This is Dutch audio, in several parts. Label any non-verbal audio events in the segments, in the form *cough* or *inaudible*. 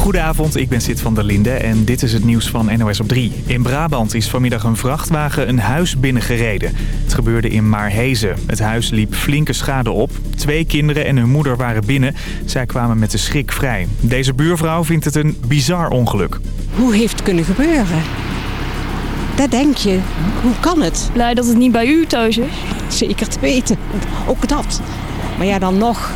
Goedenavond, ik ben Sid van der Linde en dit is het nieuws van NOS op 3. In Brabant is vanmiddag een vrachtwagen een huis binnengereden. Het gebeurde in Maarhezen. Het huis liep flinke schade op. Twee kinderen en hun moeder waren binnen. Zij kwamen met de schrik vrij. Deze buurvrouw vindt het een bizar ongeluk. Hoe heeft het kunnen gebeuren? Daar denk je, hoe kan het? Blij dat het niet bij u thuis is. Zeker te weten, ook dat. Maar ja, dan nog,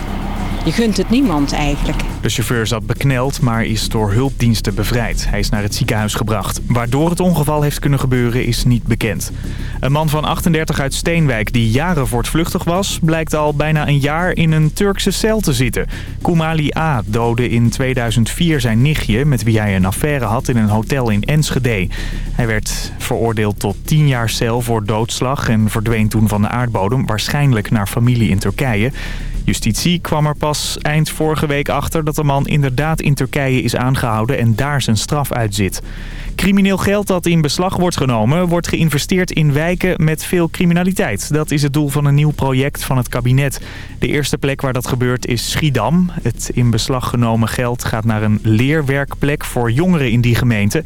je gunt het niemand eigenlijk. De chauffeur zat bekneld, maar is door hulpdiensten bevrijd. Hij is naar het ziekenhuis gebracht. Waardoor het ongeval heeft kunnen gebeuren is niet bekend. Een man van 38 uit Steenwijk die jaren voortvluchtig was... blijkt al bijna een jaar in een Turkse cel te zitten. Koumali A. doodde in 2004 zijn nichtje... met wie hij een affaire had in een hotel in Enschede. Hij werd veroordeeld tot 10 jaar cel voor doodslag... en verdween toen van de aardbodem, waarschijnlijk naar familie in Turkije... Justitie kwam er pas eind vorige week achter dat de man inderdaad in Turkije is aangehouden en daar zijn straf uitzit. Crimineel geld dat in beslag wordt genomen wordt geïnvesteerd in wijken met veel criminaliteit. Dat is het doel van een nieuw project van het kabinet. De eerste plek waar dat gebeurt is Schiedam. Het in beslag genomen geld gaat naar een leerwerkplek voor jongeren in die gemeente.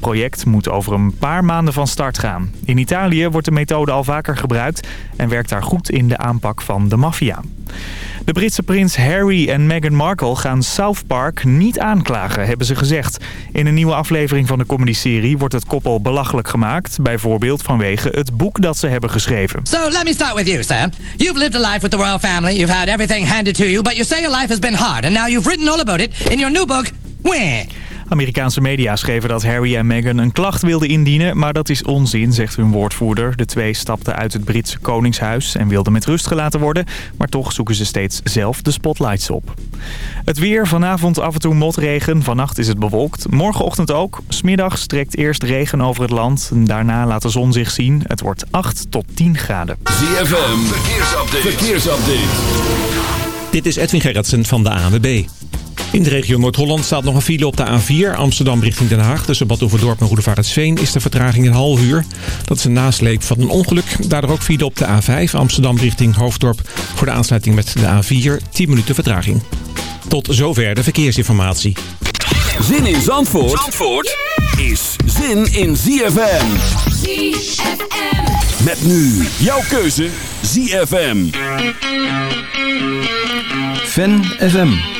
Het project moet over een paar maanden van start gaan. In Italië wordt de methode al vaker gebruikt en werkt daar goed in de aanpak van de maffia. De Britse prins Harry en Meghan Markle gaan South Park niet aanklagen, hebben ze gezegd. In een nieuwe aflevering van de comedyserie wordt het koppel belachelijk gemaakt. Bijvoorbeeld vanwege het boek dat ze hebben geschreven. So let me start with you, Sam. You've lived a life with the royal family. You've had everything handed to you. But you say your life has been hard. And now you've written all about it in your new book? Amerikaanse media schreven dat Harry en Meghan een klacht wilden indienen, maar dat is onzin, zegt hun woordvoerder. De twee stapten uit het Britse Koningshuis en wilden met rust gelaten worden, maar toch zoeken ze steeds zelf de spotlights op. Het weer, vanavond af en toe motregen, vannacht is het bewolkt. Morgenochtend ook. Smiddags trekt eerst regen over het land, daarna laat de zon zich zien. Het wordt 8 tot 10 graden. ZFM, verkeersupdate. verkeersupdate. Dit is Edwin Gerritsen van de ANWB. In de regio Noord-Holland staat nog een file op de A4 Amsterdam richting Den Haag. Tussen Bad Overdorp en Roedevaartsveen is de vertraging een half uur. Dat is een nasleep van een ongeluk. Daardoor ook file op de A5 Amsterdam richting Hoofddorp. Voor de aansluiting met de A4 10 minuten vertraging. Tot zover de verkeersinformatie. Zin in Zandvoort, Zandvoort is zin in ZFM. ZFM. Met nu jouw keuze ZFM. Fan FM.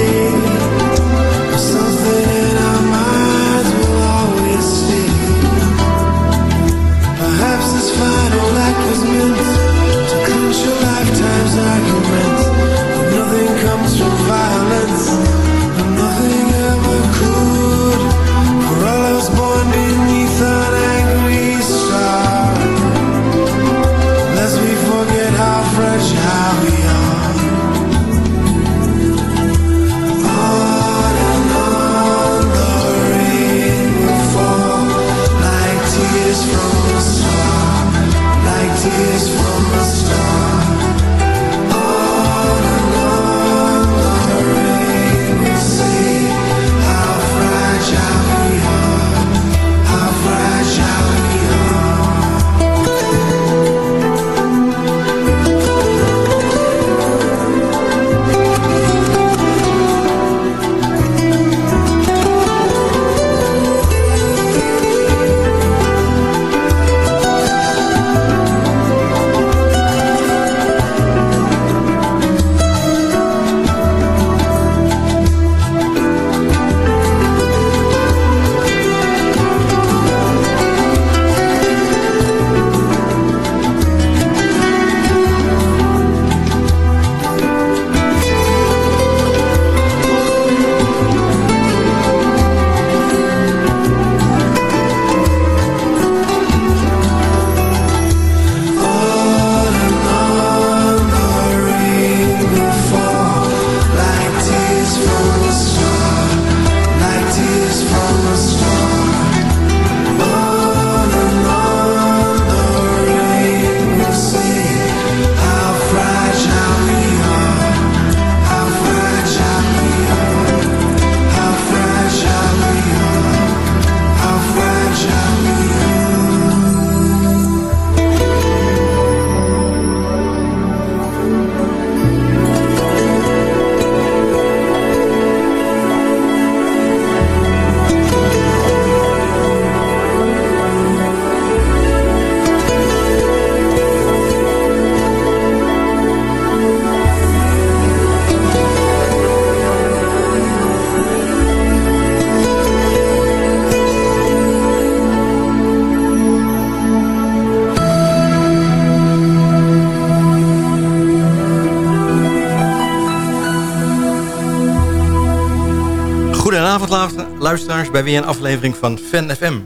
luisteraars bij weer een aflevering van Fan FM.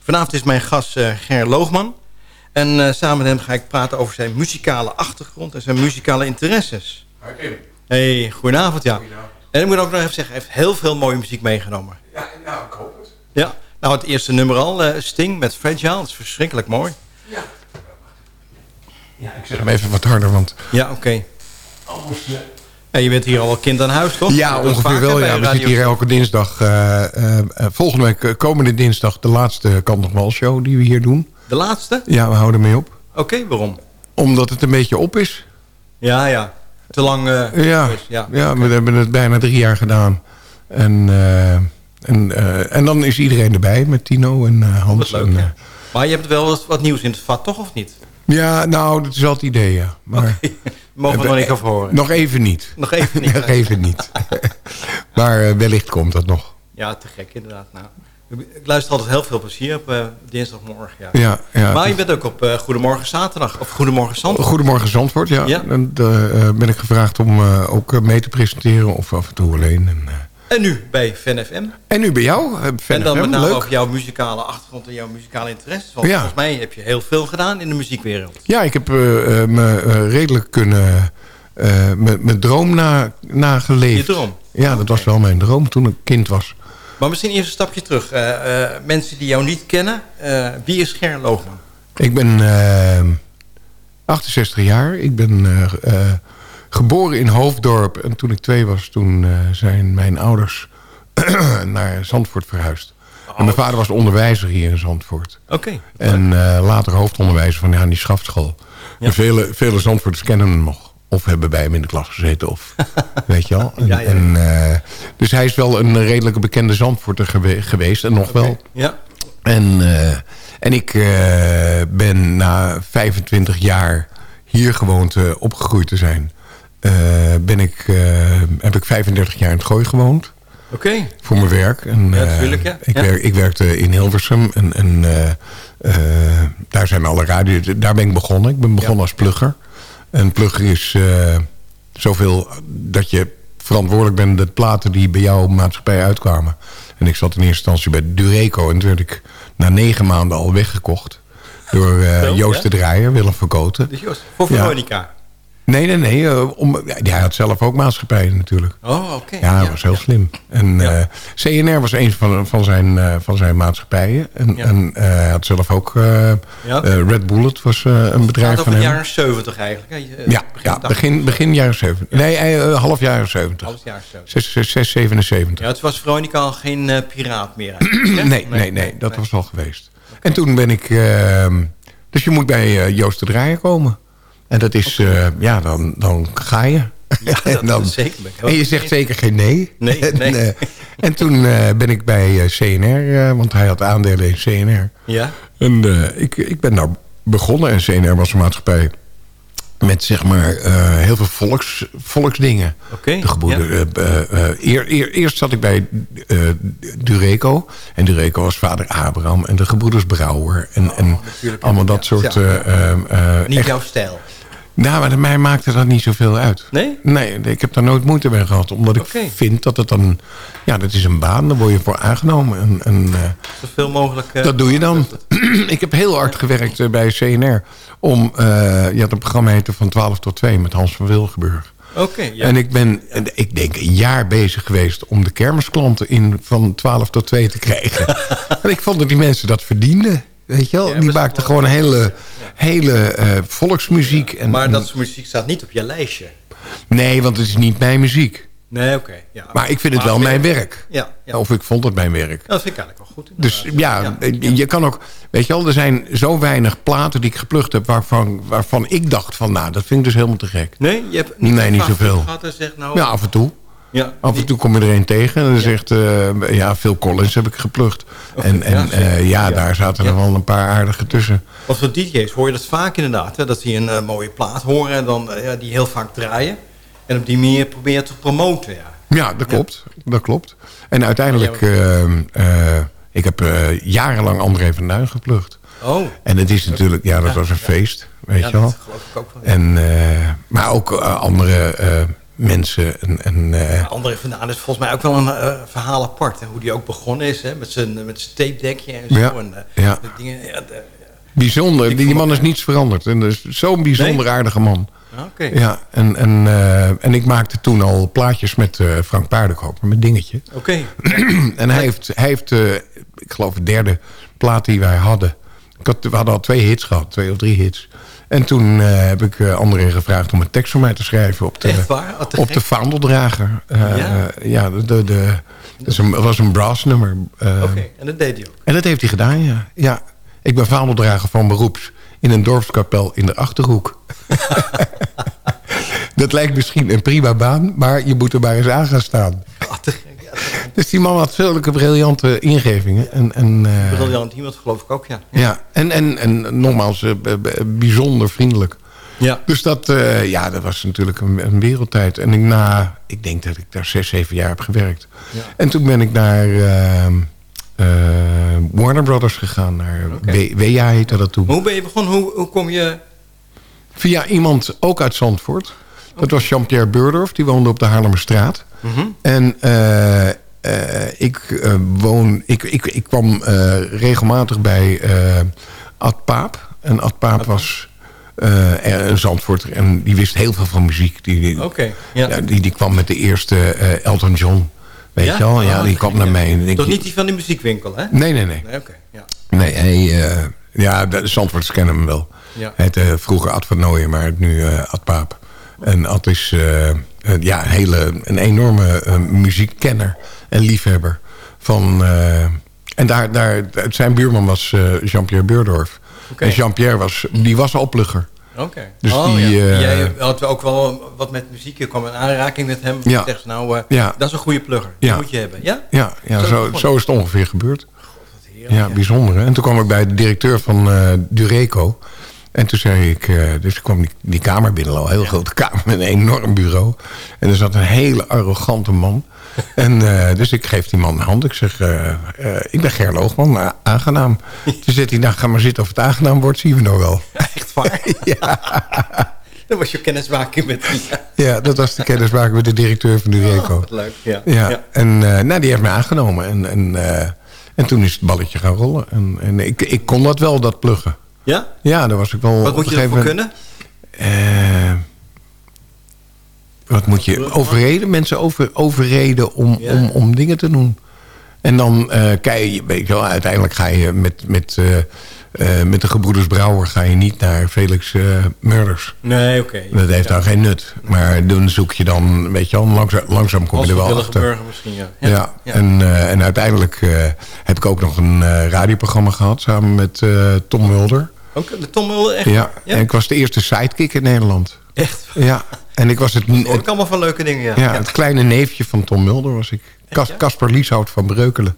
Vanavond is mijn gast eh, Ger Loogman. En eh, samen met hem ga ik praten over zijn muzikale achtergrond en zijn muzikale interesses. Hey, goedenavond, ja. En ik moet ook nog even zeggen, hij heeft heel veel mooie muziek meegenomen. Ja, nou, ik hoop het. Ja, nou het eerste nummer al, eh, Sting met Fragile, dat is verschrikkelijk mooi. Ja, ik zeg hem even wat harder, want... Ja, oké. Ja, je bent hier al een kind aan huis, toch? Ja, ongeveer wel. Ja. We Radio- zitten hier elke dinsdag. eh, eh, volgende week, eh, komende dinsdag, de laatste Kant nog wel show die we hier doen. De laatste? Ja, we houden mee op. Oké, waarom? Omdat het een beetje op is. Ja, ja. Te lang eh, Ja, is, ja. ja. we hebben het bijna drie jaar gedaan. En, en, en dan is iedereen erbij met Tino en Hans. Leuk, en, ja. Maar je hebt wel wat, wat nieuws in het vat, toch of niet? Ja, nou, dat is wel het idee, ja. Maar *laughs* *laughs* Mogen we nog niet over horen? nog even niet. *laughs* Nog even niet. nog even niet. maar eh, wellicht komt dat nog. Ja, te gek inderdaad. Nou, ik luister altijd heel veel plezier op eh, dinsdagmorgen. Ja. Ja, ja. maar je bent ook op eh, Goedemorgen Zaterdag. Of Goedemorgen Zandvoort. Goedemorgen Zandvoort, ja. Ja. En daar ben ik gevraagd om ook mee te presenteren. Of af en toe alleen. En, En nu bij Fan FM. en nu bij jou, eh, Fan en dan met name leuk. over jouw muzikale achtergrond en jouw muzikale interesses. Want Ja. volgens mij heb je heel veel gedaan in de muziekwereld. Ja, ik heb eh, me redelijk kunnen... me- mijn droom na, nageleefd. Je droom? Ja, dat was wel mijn droom toen ik kind was. Maar misschien eerst een stapje terug. Mensen die jou niet kennen. wie is Ger Loogman? Ik ben eh, 68 jaar. Ik ben geboren in Hoofddorp. En toen ik twee was, toen eh, zijn mijn ouders *clears throat* naar Zandvoort verhuisd. En mijn vader was onderwijzer hier in Zandvoort. Oké. En eh, later hoofdonderwijzer van ja, die schafschool. En vele, vele Zandvoorters kennen hem nog. Of hebben bij hem in de klas gezeten. Of, *laughs* weet je wel. En, Ja, ja. En, eh, dus hij is wel een redelijke bekende Zandvoorter gewe- geweest. En nog wel. Ja. En, en ik ben na 25 jaar hier gewoond, opgegroeid te zijn... eh, ben ik, eh, heb ik 35 jaar in het Gooi gewoond. Oké. Voor mijn werk. En, Ja, eh, ja. Ik, Ja. werk, ik werkte in Hilversum. En, en daar zijn alle radio... Daar ben ik begonnen. Ik ben begonnen als plugger. En plugger is zoveel dat je verantwoordelijk bent... de platen die bij jouw maatschappij uitkwamen. En ik zat in eerste instantie bij Dureco. En toen werd ik na negen maanden al weggekocht. Door Joost de Draaier, Willem Verkoten. Dus Joost, voor Ja. Veronica. Nee, nee, nee. eh, om, ja, hij had zelf ook maatschappijen natuurlijk. Oh, oké. Ja, dat was heel slim. En Ja. eh, CNR was een van, van, zijn, eh, van zijn maatschappijen. En, en hij had zelf ook... Red Bullet was een bedrijf Het gaat van over de hem. jaren 70 eigenlijk. Hè? Je- ja, ja, tachtig. begin, begin jaren 70. Nee, half jaren 70. Half jaren 70. 6, 6, 6, 77. Ja, het was Veronica al geen piraat meer. *clears throat* nee, nee, nee, dat was al geweest. En toen ben ik... eh, dus je moet bij Joost de Draaier komen. En dat is... eh, ja, dan, dan ga je. Ja, *laughs* en, dan, zeker. en je zegt zeker geen nee. Nee, *laughs* en, nee. eh, en toen eh, ben ik bij CNR, want hij had aandelen in CNR. Ja? En ik, ik ben daar begonnen. En CNR was een maatschappij met zeg maar eh, heel veel volks, volksdingen. Oké, De geboden, eh, eh, eer- eer- eerst zat ik bij Dureco. En Dureco was vader Abraham en de gebroeders Brouwer. En, en Oh, allemaal ja. dat soort... Ja. Niet echt- jouw stijl. Nou, maar mij maakte dat niet zoveel uit. Nee? Nee, ik heb daar nooit moeite mee gehad. Omdat ik vind dat het dan... Ja, dat is een baan, daar word je voor aangenomen. En, en eh, Zoveel mogelijk... eh, dat doe je dan. *clears throat* ik heb heel hard gewerkt eh, bij CNR. Om, je had een programma heette van 12 tot 2 met Hans van Wilgenburg. Oké, ja. En ik ben, ik denk, een jaar bezig geweest om de kermisklanten in van 12 tot 2 te krijgen. *laughs* en ik vond dat die mensen dat verdienden. Weet je wel? Ja, die maakten gewoon hele, hele eh, volksmuziek. En, maar dat soort muziek staat niet op je lijstje. Nee, want het is niet mijn muziek. Nee, oké. ja. Maar ik vind het Maar wel mijn werk. Ja, ja. Of ik vond het mijn werk. Dat vind ik eigenlijk wel goed. Dus ja, je kan ook... Weet je wel, er zijn zo weinig platen die ik geplukt heb... waarvan, waarvan ik dacht van, nou, dat vind ik dus helemaal te gek. Nee, je hebt Nee, een niet zoveel. gehad en zegt nou... Ja, af en toe. Ja, Af en toe kom je er een tegen en dan zegt... eh, ja, Phil Collins heb ik geplukt. En, en ja, ja, ja, daar zaten er wel een paar aardige tussen. Want voor DJ's hoor je dat vaak inderdaad. Hè, dat die een eh, mooie plaat horen en dan eh, ja, die heel vaak draaien. En op die manier proberen te promoten, ja. Ja, dat klopt. Dat klopt. En uiteindelijk... eh, eh, ik heb eh, jarenlang André van Duin geplukt. Oh, En het is natuurlijk... Ja, dat was een feest. Weet ja, je wel. dat geloof ik ook wel. En, eh, maar ook eh, andere eh, mensen. En, en, eh, André van Daan is volgens mij ook wel een eh, verhaal apart. Hè? Hoe die ook begonnen is, hè? met zijn met zijn tape dekje en zo. Ja, En, eh, ja. de dingen, ja, de- bijzonder. Die man is niets veranderd. En is zo'n bijzonder Nee? aardige man. Ah, Oké. Ja, en, en, en ik maakte toen al plaatjes met Frank Paardenkoper, met Dingetje. Oké. *clears throat* en hij heeft, hij heeft ik geloof de derde plaat die wij hadden. Ik had, we hadden al twee hits gehad, twee of drie hits. En toen eh, heb ik André gevraagd om een tekst voor mij te schrijven op de, op de vaandeldrager. Eh, Ja? ja, de, de, een- was een brass nummer. Eh, Oké, en dat deed hij ook. En dat heeft hij gedaan, ja. ja. Ik ben vaandeldrager van beroeps in een dorpskapel in de Achterhoek. *laughs* *laughs* dat lijkt misschien een prima baan, maar je moet er maar eens aan gaan staan. *laughs* Dus die man had zulke briljante ingevingen. En, en, eh, Briljant iemand geloof ik ook, ja. ja, en, en, en nogmaals, eh, bijzonder vriendelijk. Ja. Dus dat, eh, ja, dat was natuurlijk een, een wereldtijd. En ik, na, ik denk dat ik daar zes, zeven jaar heb gewerkt. Ja. En toen ben ik naar eh, eh, Warner Brothers gegaan. Naar Oké. W- WA heette dat toen. Maar hoe ben je begonnen? Hoe, hoe kom je... Via iemand ook uit Zandvoort. Dat was Jean-Pierre Beurdorf. Die woonde op de Haarlemmerstraat. En eh, eh, ik, eh, woon, ik, ik, ik kwam regelmatig bij Ad Paap. En Ad Paap was een Zandvoorter. En die wist heel veel van muziek. Die, die, ja. ja, die, die kwam met de eerste Elton John. Weet Ja? je wel? Ja, Ah, die te kwam naar ja. mij. En ik denk, Toch niet die van die muziekwinkel, hè? Nee, nee, nee. Nee, oké. Ja. Nee, hij, eh, ja, de Zandvoorters kennen hem wel. Ja. Hij heette vroeger Ad van Nooyen, maar nu Ad Paap. En Ad is ja, een, hele, een enorme eh, muziekkenner en liefhebber. Van, eh, en daar, daar, zijn buurman was eh, Jean-Pierre Beurdorf. En Jean-Pierre was, die was al plugger. Oké. Dus oh, die, ja. eh, Jij had ook wel wat met muziek. Je kwam in aanraking met hem. Ja. Zeg ze nou, eh, Ja. dat is een goede plugger. Die Ja. moet je hebben. Ja? Ja, ja Zo zo, is het ongeveer gebeurd. Heerlijk, Ja, bijzonder. Hè? En toen kwam ik bij de directeur van eh, Dureco. En toen zei ik, eh, dus ik kwam die, die kamer binnen, al een heel grote kamer met een enorm bureau. En er zat een hele arrogante man. *laughs* en eh, dus ik geef die man een hand. Ik zeg, eh, ik ben Ger Loogman, a- aangenaam. *laughs* Toen zegt hij, nou ga maar zitten of het aangenaam wordt, zien we nog wel. *laughs* Echt waar? Dat was je kennismaking met die. ja, dat was de kennismaking met de directeur van Dureco. Oh, wat leuk. Ja. Ja, en eh, nou, die heeft me aangenomen. En, en, en toen is het balletje gaan rollen. En, en ik, ik kon dat wel, dat pluggen. Ja? Ja, daar was ik wel Wat op moet je ervoor kunnen? Eh, wat moet je overreden? Mensen over, overreden om, Ja. om, om dingen te doen. En dan eh kijk je, weet je wel, uiteindelijk ga je met, met, eh, met de gebroeders Brouwer ga je niet naar Felix Murders. Nee, oké. Dat heeft dan geen nut. Maar dan zoek je dan, weet je wel, langzaam, langzaam kom je er wel achter. burger misschien, ja. Ja, En, en uiteindelijk heb ik ook nog een radioprogramma gehad samen met Tom Mulder. Ook de Tom Mulder, echt? Ja, en ik was de eerste sidekick in Nederland. Echt? Ja, en ik was het, Hoor het, ik allemaal van leuke dingen, ja. ja, het kleine neefje van Tom Mulder was ik. Cas- ja? Casper Lieshout van Breukelen.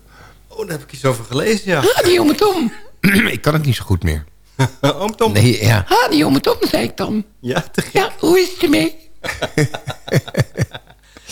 Oh, daar heb ik iets over gelezen, ja. Ah, die jonge Tom. *clears throat* ik kan het niet zo goed meer. *laughs* Oom Tom. Nee, ja. Ah, die jonge Tom, zei ik dan. Ja, te gek. Ja, hoe is het ermee? *laughs*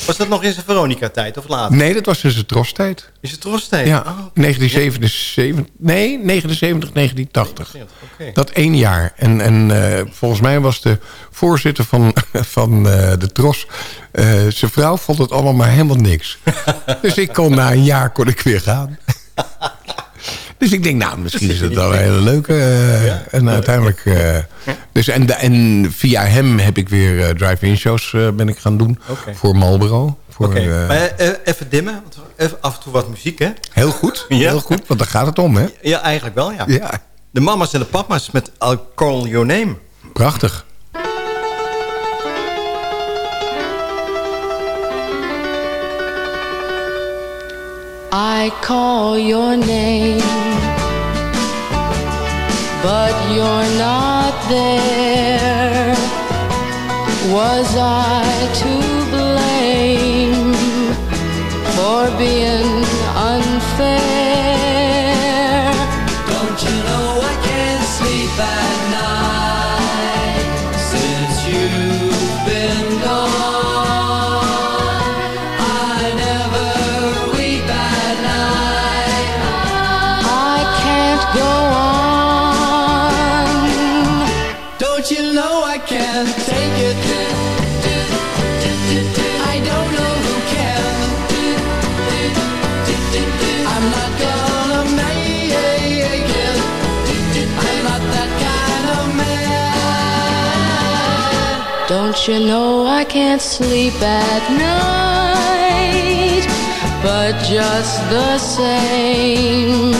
Was dat nog in zijn Veronica-tijd of later? Nee, dat was dus de trostijd. Is het Trostijd? Ja, Oh, 1977. Nee, 79, 1980. oké. Dat één jaar. En, en eh, volgens mij was de voorzitter van, *laughs* van eh, de Tros... eh, zijn vrouw vond het allemaal maar helemaal niks. *laughs* dus ik kon na een jaar kon ik weer gaan. *laughs* dus ik denk, nou, misschien is het wel een hele leuke. eh, en uiteindelijk... eh, dus en, en via hem heb ik weer eh, drive-in shows ben ik gaan doen. Voor Marlboro. Voor, Oké, maar even dimmen. want Even af en toe wat muziek, hè? heel goed, Ja. heel goed. Want daar gaat het om, hè? Ja, eigenlijk wel, ja. Ja, De mama's en de papa's met I'll Call Your Name. prachtig. I call your name, but you're not there. Was I to blame for being Don't you know I can't sleep at night? But just the same,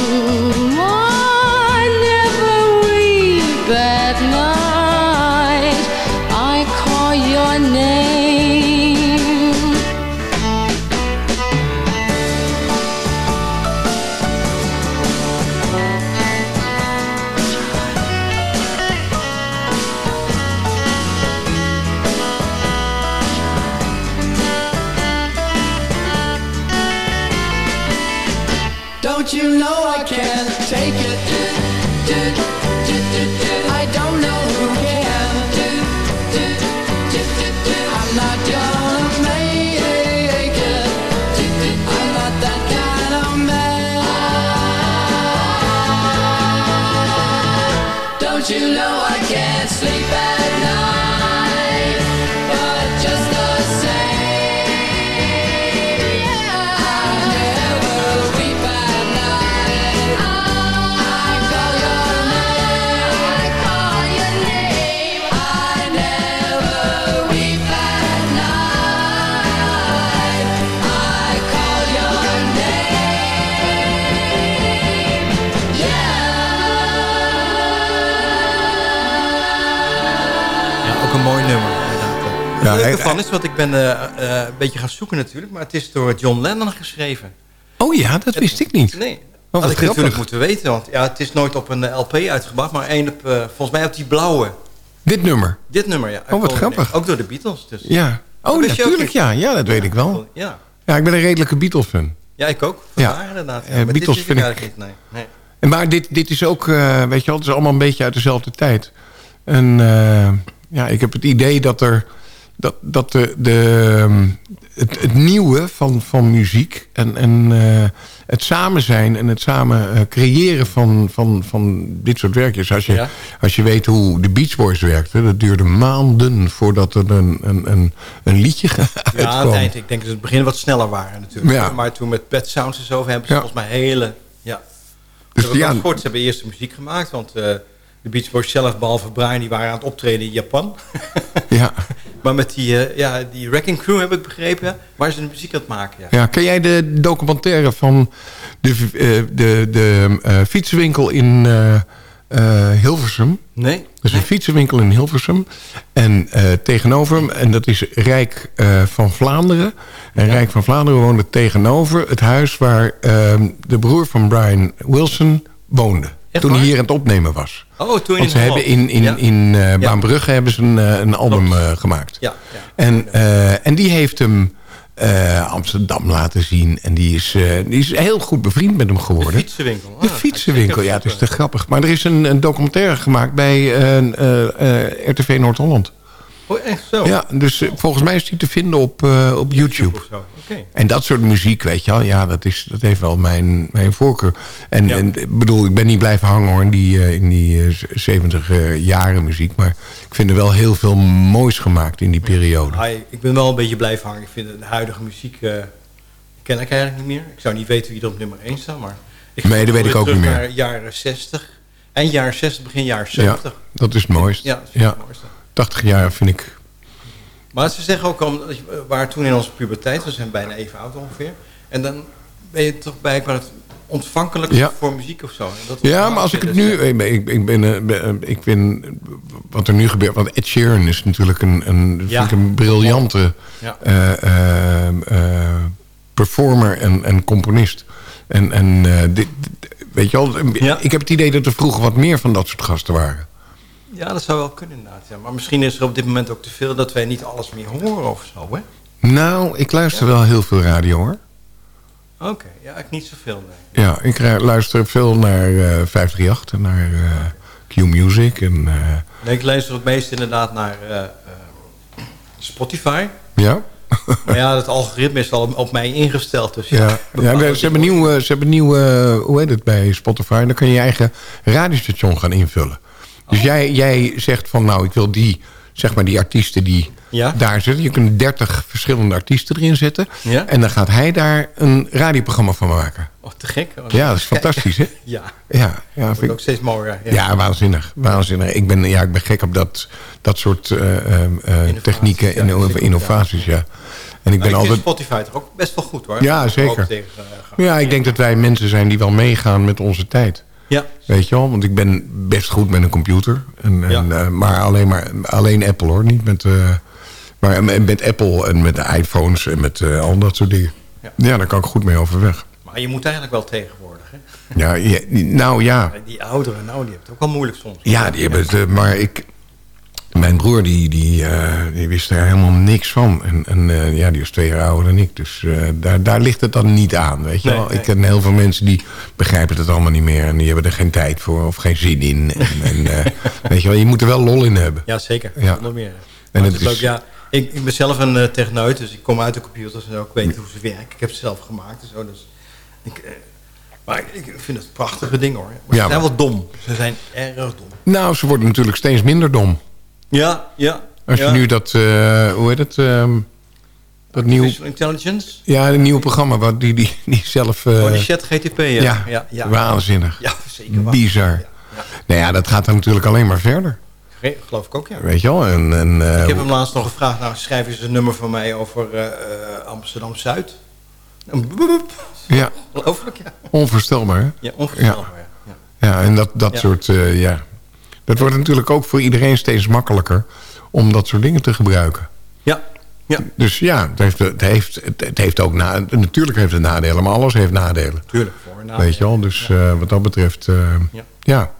leuke ervan is, wat ik ben eh, eh, een beetje gaan zoeken natuurlijk... maar het is door John Lennon geschreven. Oh ja, dat wist ik niet. Nee, Oh, had ik natuurlijk moeten weten. Want ja, het is nooit op een eh, LP uitgebracht... maar één op, volgens mij op die blauwe. Dit nummer. Dit nummer, ja. Oh, wat grappig. Ook door de Beatles. Dus. Ja. Oh, Dat natuurlijk. Ja, ja, dat weet ik wel. Ja, Ja, ik ben een redelijke Beatles-fan. ja ik ook. Ja. Inderdaad. Ja, maar Beatles vind ik- niet. Nee. nee. En Maar dit, dit is ook, weet je wel, het is allemaal een beetje uit dezelfde tijd. En ja, ik heb het idee dat er dat, dat de, de, ehm, het, het nieuwe van, van muziek en, en eh, het samen zijn en het samen eh, creëren van, van, van dit soort werkjes. Als je, Ja. als je weet hoe de Beach Boys werkten, dat duurde maanden voordat er een, een, een, een liedje *laughs* Ja, aan uitkwam. het eind. Ik denk dat het begin wat sneller waren natuurlijk. Ja. Maar toen met Pet Sounds en zo hebben ze Ja. volgens mij hele... Ja. Dus ja, ja, gehoord, ze hebben eerst de muziek gemaakt. Want eh, de Beach Boys zelf, behalve Brian, die waren aan het optreden in Japan. ja. *laughs* maar met die, eh, ja, die Wrecking Crew, heb ik begrepen, waren ze de muziek aan het maken. Ja. Ja, ken jij de documentaire van de, eh, de, de eh, fietsenwinkel in Hilversum? Nee? Dat is een fietsenwinkel in Hilversum. En tegenover hem, en dat is Rijk van Vlaanderen. En Rijk van Vlaanderen woonde tegenover het huis waar ehm, de broer van Brian Wilson woonde. Echt toen hij hier aan het opnemen was. Oh, toen Want ze in hebben in, in, Ja. in Ja. Baanbrugge hebben ze een, eh, een album eh, gemaakt. Ja, ja. En, en die heeft hem Amsterdam laten zien. En die is, die is heel goed bevriend met hem De geworden. fietsenwinkel. De Ah, fietsenwinkel, ja, het is te grappig. Maar er is een, een documentaire gemaakt bij eh, RTV Noord-Holland. Oh, echt zo? Ja, dus volgens mij is die te vinden op, op YouTube. Of En dat soort muziek, weet je wel, ja, dat, is, dat heeft wel mijn, mijn voorkeur. En, Ja. en bedoel, ik ben niet blijven hangen hoor, in die, eh, in die eh, 70 eh, jaren muziek. Maar ik vind er wel heel veel moois gemaakt in die periode. Ik ben wel een beetje blijven hangen. Ik vind de huidige muziek... eh, ken ik eigenlijk niet meer. Ik zou niet weten wie er op nummer 1 staat, maar... Ik Nee, dat weet ik ook niet meer. naar jaren 60. Eind jaren 60, begin jaren Ja, 70. dat is het mooist. Ja, dat Ja, het mooiste. 80 jaar vind ik... Maar ze zeggen ook al, we waren toen in onze puberteit, we zijn bijna even oud ongeveer. En dan ben je toch blijkbaar ontvankelijk Ja. voor muziek of zo. Dat Ja, maar als ik het dus, nu... eh, Ik ben, ik, ben, eh, ben- ik ben... Wat er nu gebeurt... Want Ed Sheeran is natuurlijk een, een, vind Ja. ik een briljante Ja. eh, eh, eh, performer en, en componist. En, en eh, dit, weet je wel... Ja. Ik heb het idee dat er vroeger wat meer van dat soort gasten waren. Ja, dat zou wel kunnen inderdaad. Ja. Maar misschien is er op dit moment ook te veel dat wij niet alles meer horen of zo, hè? Nou, ik luister wel heel veel radio hoor. Oké, ja, ik niet zoveel. Nee. Ja, ik luister veel naar eh 538 en naar eh, Q-Music. En, eh, Nee, ik luister het meest inderdaad naar Spotify. ja? Maar ja, het algoritme is al op mij ingesteld. Dus ja, Ja, ze hebben nieuw, ze hebben nieuw hoe heet het bij Spotify? Dan kan je je eigen radiostation gaan invullen. Dus jij, jij zegt van nou, ik wil die zeg maar die artiesten die Ja. daar zitten. Je kunt 30 verschillende artiesten erin zetten. Ja. En dan gaat hij daar een radioprogramma van maken. Oh, te gek. Oh, Ja, dat is fantastisch, hè? *laughs* Ja, Ja, ja, dat vind ook steeds mooier. ja, waanzinnig. waanzinnig. Ik, ben, ja, ik ben gek op dat, dat soort eh, eh, eh, technieken en ja, innovaties. Ja. En ik Nou, ben ik altijd... Spotify toch ook best wel goed hoor. Ja, zeker. tegen, eh. Ja, ik denk dat wij mensen zijn die wel meegaan met onze tijd. Ja. Weet je wel? Want ik ben best goed met een computer. En, en, eh, maar, alleen maar alleen Apple hoor. Niet met, eh, maar met Apple en met de iPhones en met eh, al dat soort dingen. Ja. Ja. daar kan ik goed mee overweg. Maar je moet eigenlijk wel tegenwoordig. Hè? Ja, ja, nou ja. Die ouderen, nou, die hebben het ook wel moeilijk soms. Ja, die hebben het, maar ik... Mijn broer die, die, eh, die wist er helemaal niks van. En, en eh, ja, die is twee jaar ouder dan ik. Dus eh, daar, daar ligt het dan niet aan, weet je Nee, wel. nee. Ik ken heel veel mensen die begrijpen het allemaal niet meer. En die hebben er geen tijd voor of geen zin in. En, en, *laughs* weet je wel, je moet er wel lol in hebben. Ja, zeker. Ja. Zonder meer. En het het is leuk, ja. Ik, ik ben zelf een techneut, dus ik kom uit de computers en zo. Ik weet hoe ze werken. Ik heb ze zelf gemaakt en zo. Dus ik, maar ik, vind het prachtige dingen hoor. Maar Ja, ze zijn wel dom. Ze zijn erg dom. Nou, ze worden natuurlijk steeds minder dom. Ja, ja. Als ja. je nu dat, eh, hoe heet het, ehm, dat nieuwe, intelligence? ja, een nieuw programma wat die, die, die zelf... eh, oh, die chat GTP, ja. ja, ja, ja. waanzinnig. Ja, zeker waar. Bizar. Nou ja, dat gaat dan natuurlijk alleen maar verder. Ge- Geloof ik ook, ja. Weet je wel? En, en, eh, Ik heb hem laatst nog gevraagd, nou schrijf eens een nummer van mij over Amsterdam-Zuid. Ja, Ongelooflijk, ja. onvoorstelbaar. hè? Ja, onvoorstelbaar, ja. ja. Ja, en dat, dat soort, ja. Dat wordt natuurlijk ook voor iedereen steeds makkelijker om dat soort dingen te gebruiken. Ja, ja. Dus ja, het heeft, het heeft, het, heeft ook na, natuurlijk heeft het nadelen, maar alles heeft nadelen. tuurlijk. Voor Weet je wel, dus eh, wat dat betreft, eh, Ja. ja.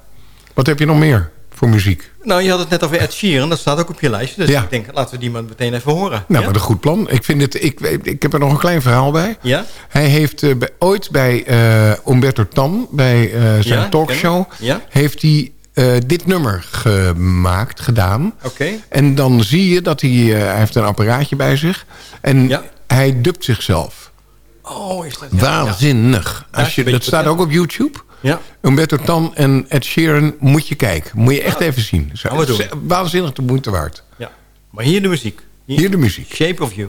Wat heb je nog meer voor muziek? Nou, je had het net over Ed Sheeran, dat staat ook op je lijstje. Dus Ja. ik denk, laten we die maar meteen even horen. Nou, wat een goed plan. Ik, vind het, ik, ik heb er nog een klein verhaal bij. Ja? Hij heeft eh, bij- ooit bij Umberto Tan, bij zijn talkshow... heeft hij eh, dit nummer gemaakt, gedaan. Oké. En dan zie je dat hij... eh, hij heeft een apparaatje bij zich. En Ja. hij dubt zichzelf. Oh, is dat... ja, Waanzinnig. Ja, Als je, dat staat ook op YouTube. Ja. Umberto Tan en Ed Sheeran moet je kijken. Moet je echt even zien. Zo, het is Waanzinnig de moeite waard. ja. Maar hier de muziek. Hier de muziek. Shape of You.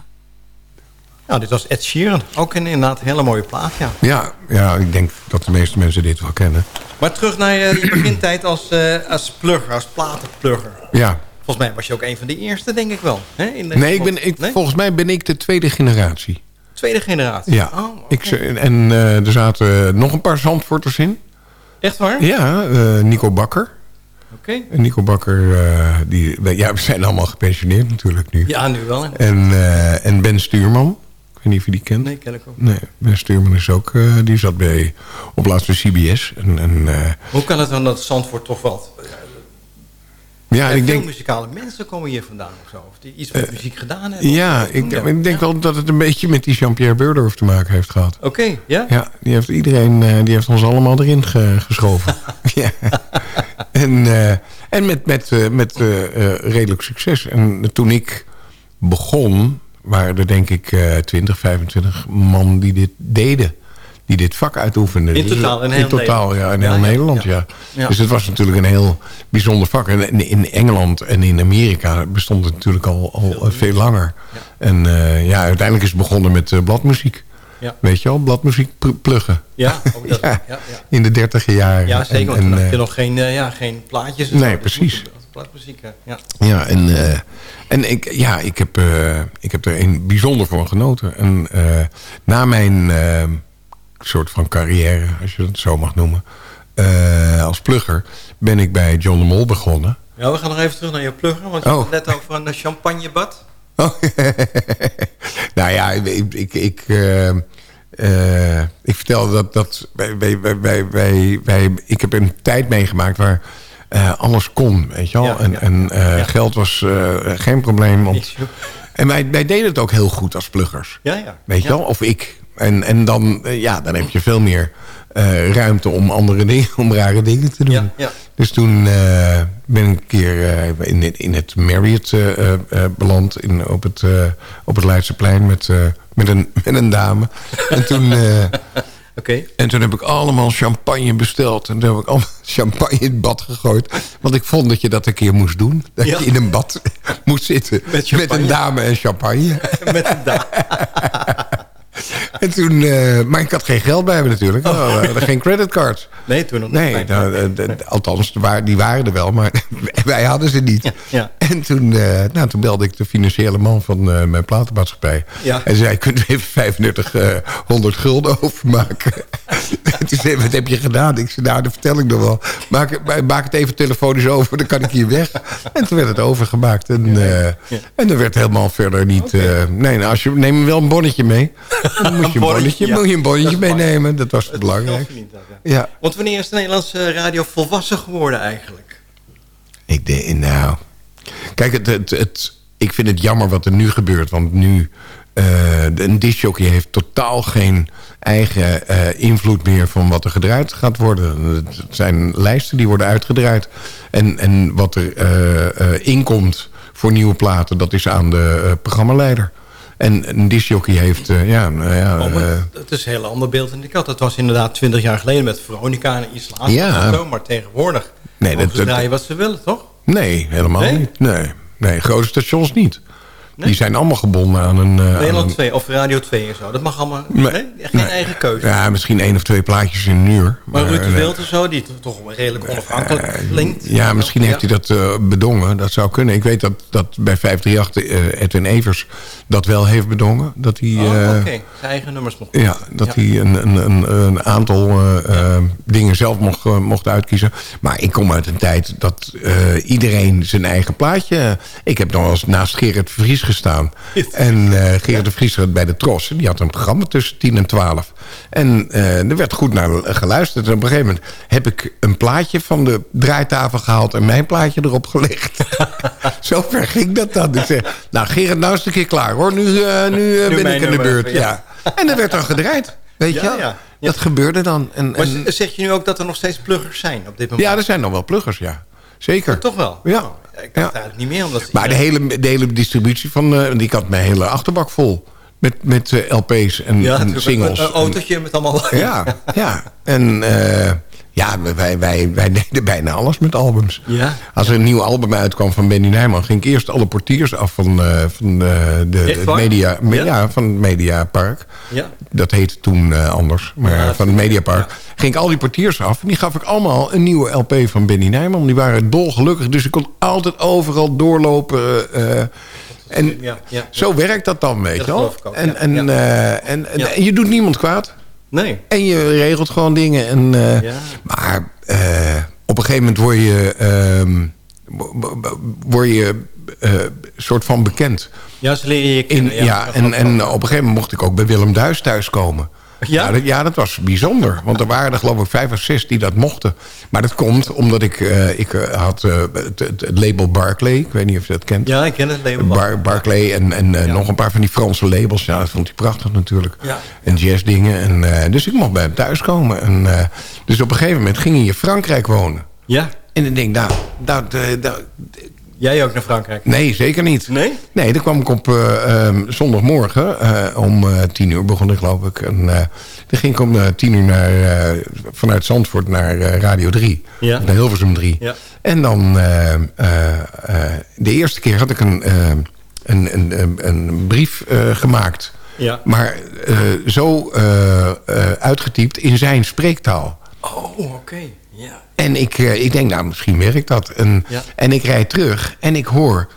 Nou, dit was Ed Sheeran. Ook een inderdaad hele mooie plaat, ja. Ja, ja, ik denk dat de meeste mensen dit wel kennen. Maar terug naar eh, je begintijd als, eh, als plugger, als platenplugger. Ja. Volgens mij was je ook een van de eerste, denk ik wel. Hè? In de Nee, ik ben, ik, Nee? volgens mij ben ik de tweede generatie. Tweede generatie. Ja. Oh, ik, en eh, er zaten nog een paar Zandvoorters in. echt waar? Ja, eh, Nico Bakker. Oké. Nico Bakker, eh, die, ja, we zijn allemaal gepensioneerd natuurlijk nu. Ja, nu wel. En, eh, en Ben Stuurman. Ik weet niet of je die kent. Nee, ken ik ook. Nee, Ben Stuurman is ook, eh, die zat bij, op laatst bij CBS. En, en, eh, Hoe kan het dan dat Zandvoort toch wat... ja, en ik veel denk, muzikale mensen komen hier vandaan of zo? Of die iets met muziek gedaan hebben? ja, ik, ik denk wel dat het een beetje met die Jean-Pierre Beurdorf te maken heeft gehad. Oké, ja? Ja, die heeft iedereen, eh, die heeft ons allemaal erin ge- geschoven. *laughs* ja. En, eh, en met, met, eh, met eh, eh, redelijk succes. En toen ik begon, waren er denk ik eh 20, 25 man die dit deden. Die dit vak uitoefenden. In totaal, in in heel totaal, Nederland. ja, in heel ja, Nederland, ja. Dus het was natuurlijk een heel bijzonder vak. En in- in Engeland en in Amerika bestond het natuurlijk al, al veel langer. En eh, ja, uiteindelijk is het begonnen met eh, bladmuziek. Ja. Weet je wel, bladmuziek pl- pluggen. Ja, ook *laughs* dat, Ja, ja. In de dertiger jaren. Ja, zeker. En- want en, had eh, je nog geen, ja, geen plaatjes. Nee, precies. Hè. ja. Ja, en, eh, en ik, ja, ik, heb, eh, ik heb er een bijzonder van genoten. En eh, na mijn soort van carrière, als je dat zo mag noemen... als plugger, ben ik bij John de Mol begonnen. Ja, we gaan nog even terug naar je plugger. Want je Oh. had het net over een champagnebad. Oh, *laughs* nou ja, ik, ik, ik, ik vertelde dat, dat wij, wij, wij, wij- ik heb een tijd meegemaakt waar eh, alles kon, weet je wel. Ja, en ja, en eh, geld was eh, geen probleem. Want, en wij, wij deden het ook heel goed als pluggers. Ja, ja. Weet je wel? Of ik. En, en dan, ja, dan heb je veel meer ruimte om andere dingen, *laughs* om rare dingen te doen. Dus toen ben ik een keer in, het- in het Marriott beland in, op, het, op het Leidseplein met, met, een, *laughs* met een dame. En toen, en toen heb ik allemaal champagne besteld. En toen heb ik allemaal *laughs* champagne in het bad gegooid. Want ik vond dat je dat een keer moest doen. Dat Ja. je in een bad *laughs* moest zitten Met met, een dame en champagne. *laughs* Met een da En toen, eh, maar ik had geen geld bij me natuurlijk. Oh, we hadden geen creditcards. Nee, toen nog niet. Nee, nou, eh, althans, die waren er wel, maar *laughs* wij hadden ze niet. ja. En toen, eh, nou, toen belde ik de financiële man van mijn platenmaatschappij. Ja. En zei, kunt u even 3500 gulden overmaken? *laughs* en toen zei wat heb je gedaan? Ik zei, nou, dat vertel ik nog wel. Maak, het- maak het even telefonisch over, dan kan ik hier weg. *laughs* En toen werd het overgemaakt. En, en er werd helemaal verder niet... eh, nee, nou, als je, neem wel een bonnetje mee. Dan *laughs* moet je een bonnetje, ja. moet je een bonnetje meenemen. Dat was het belangrijkste. dat, Ja. Want wanneer is de Nederlandse radio volwassen geworden eigenlijk? Ik denk, nou... Kijk, het, het, het, ik vind het jammer wat er nu gebeurt. Want nu... eh een discjockey heeft totaal geen eigen eh, invloed meer... van wat er gedraaid gaat worden. Het zijn lijsten die worden uitgedraaid. En, en wat er eh, eh, inkomt voor nieuwe platen... dat is aan de eh, programmaleider. En een discjockey heeft, eh, ja, nou ja... Oh, maar eh, het is een heel ander beeld dan ik had. Het was inderdaad 20 jaar geleden met Veronica en Islam Ja. zo. Maar tegenwoordig Nee, dat- ze draaien wat ze willen, toch? nee, helemaal Nee? niet. Nee. nee, grote stations niet. Nee? Die zijn allemaal gebonden aan een... aan Nederland een- 2 of Radio 2 en zo. Dat mag allemaal... Nee. Nee, geen eigen keuze. Ja, misschien één of twee plaatjes in een uur. Maar Ruud eh, Wild en zo, die toch redelijk onafhankelijk klinkt. Ja, misschien heeft hij dat eh, bedongen. Dat zou kunnen. Ik weet dat, dat bij 538 eh, Edwin Evers dat wel heeft bedongen. Dat hij, Oh, eh, Oké, zijn eigen nummers nog. ja, dat hij een, een, een, een aantal eh, eh, dingen zelf mocht, eh, mocht uitkiezen. Maar ik kom uit een tijd dat eh, iedereen zijn eigen plaatje... Ik heb nog wel eens naast Gerard de Vries gestaan. *laughs* En eh Gerard de Vries zat bij de Tros. Die had een programma tussen 10 en 12. En eh, er werd goed naar geluisterd. En op een gegeven moment heb ik een plaatje van de draaitafel gehaald... en mijn plaatje erop gelegd. *laughs* Zo ver ging dat dan. Ik zeg, nou Gerard, nou is het een keer klaar hoor. Nu, eh, nu, eh, Nu ben ik in de beurt. even, Ja. ja. En er werd dan gedraaid. Weet Ja, je wel? ja. Dat gebeurde dan. En, Maar en- zeg je nu ook dat er nog steeds pluggers zijn op dit moment? ja, er zijn nog wel pluggers, ja. Zeker. Toch wel? Ja. Oh, ik dacht eigenlijk niet meer. Omdat Maar de hele, de hele distributie van... eh, want ik had mijn hele achterbak vol. Met, met eh, LP's en, ja, en singles. Een, een autootje met allemaal... *laughs* Ja, ja. En eh, ja, wij, wij, wij *laughs* deden bijna alles met albums. Ja. Als er een nieuw album uitkwam van Benny Nijman... ging ik eerst alle portiers af van, eh, van, de, het media, me- Ja? ja? van het Mediapark. Ja. Dat heette toen anders. Maar Ja, van het Mediapark ging ik al die portiers af. En die gaf ik allemaal een nieuwe LP van Benny Nijman. Die waren dolgelukkig. Dus ik kon altijd overal doorlopen. En Ja, ja. zo werkt dat dan, weet je wel. En, en, eh, en, en, en je doet niemand kwaad. Nee. En je regelt gewoon dingen. En, eh. Maar eh, op een gegeven moment word je... ehm, wo- wo- word je soort van bekend. Ja, ze leren je In, kennen. ja, en, en op een gegeven moment mocht ik ook bij Willem Duis thuiskomen. Ja? dat, ja, dat was bijzonder. Want er waren er geloof ik vijf of zes die dat mochten. Maar dat komt omdat ik... eh, ik eh, had eh, het, label Barclay. Ik weet niet of je dat kent. Ja, ik ken het label. Bar, Barclay en, en nog een paar van die Franse labels. Ja, dat vond hij prachtig natuurlijk. Ja. En jazzdingen. En, dus ik mocht bij hem thuiskomen. En, dus op een gegeven moment ging hij in Frankrijk wonen. Ja. En ik denk, nou, dat, dat, Jij ook naar Frankrijk? nee, zeker niet. Nee? Nee, dan kwam ik op eh, ehm, zondagmorgen. eh, om eh, tien uur begon ik, geloof ik. En dan ging ik om tien uur naar, vanuit Zandvoort naar Radio 3. Ja. Naar Hilversum 3. Ja. En dan, de eerste keer had ik een, een, een, een, een brief gemaakt. Ja. Maar zo uitgetypt in zijn spreektaal. Oh, oké. Ja. En ik, eh, ik denk, nou, misschien werkt dat. En, Ja. en ik rijd terug en ik hoor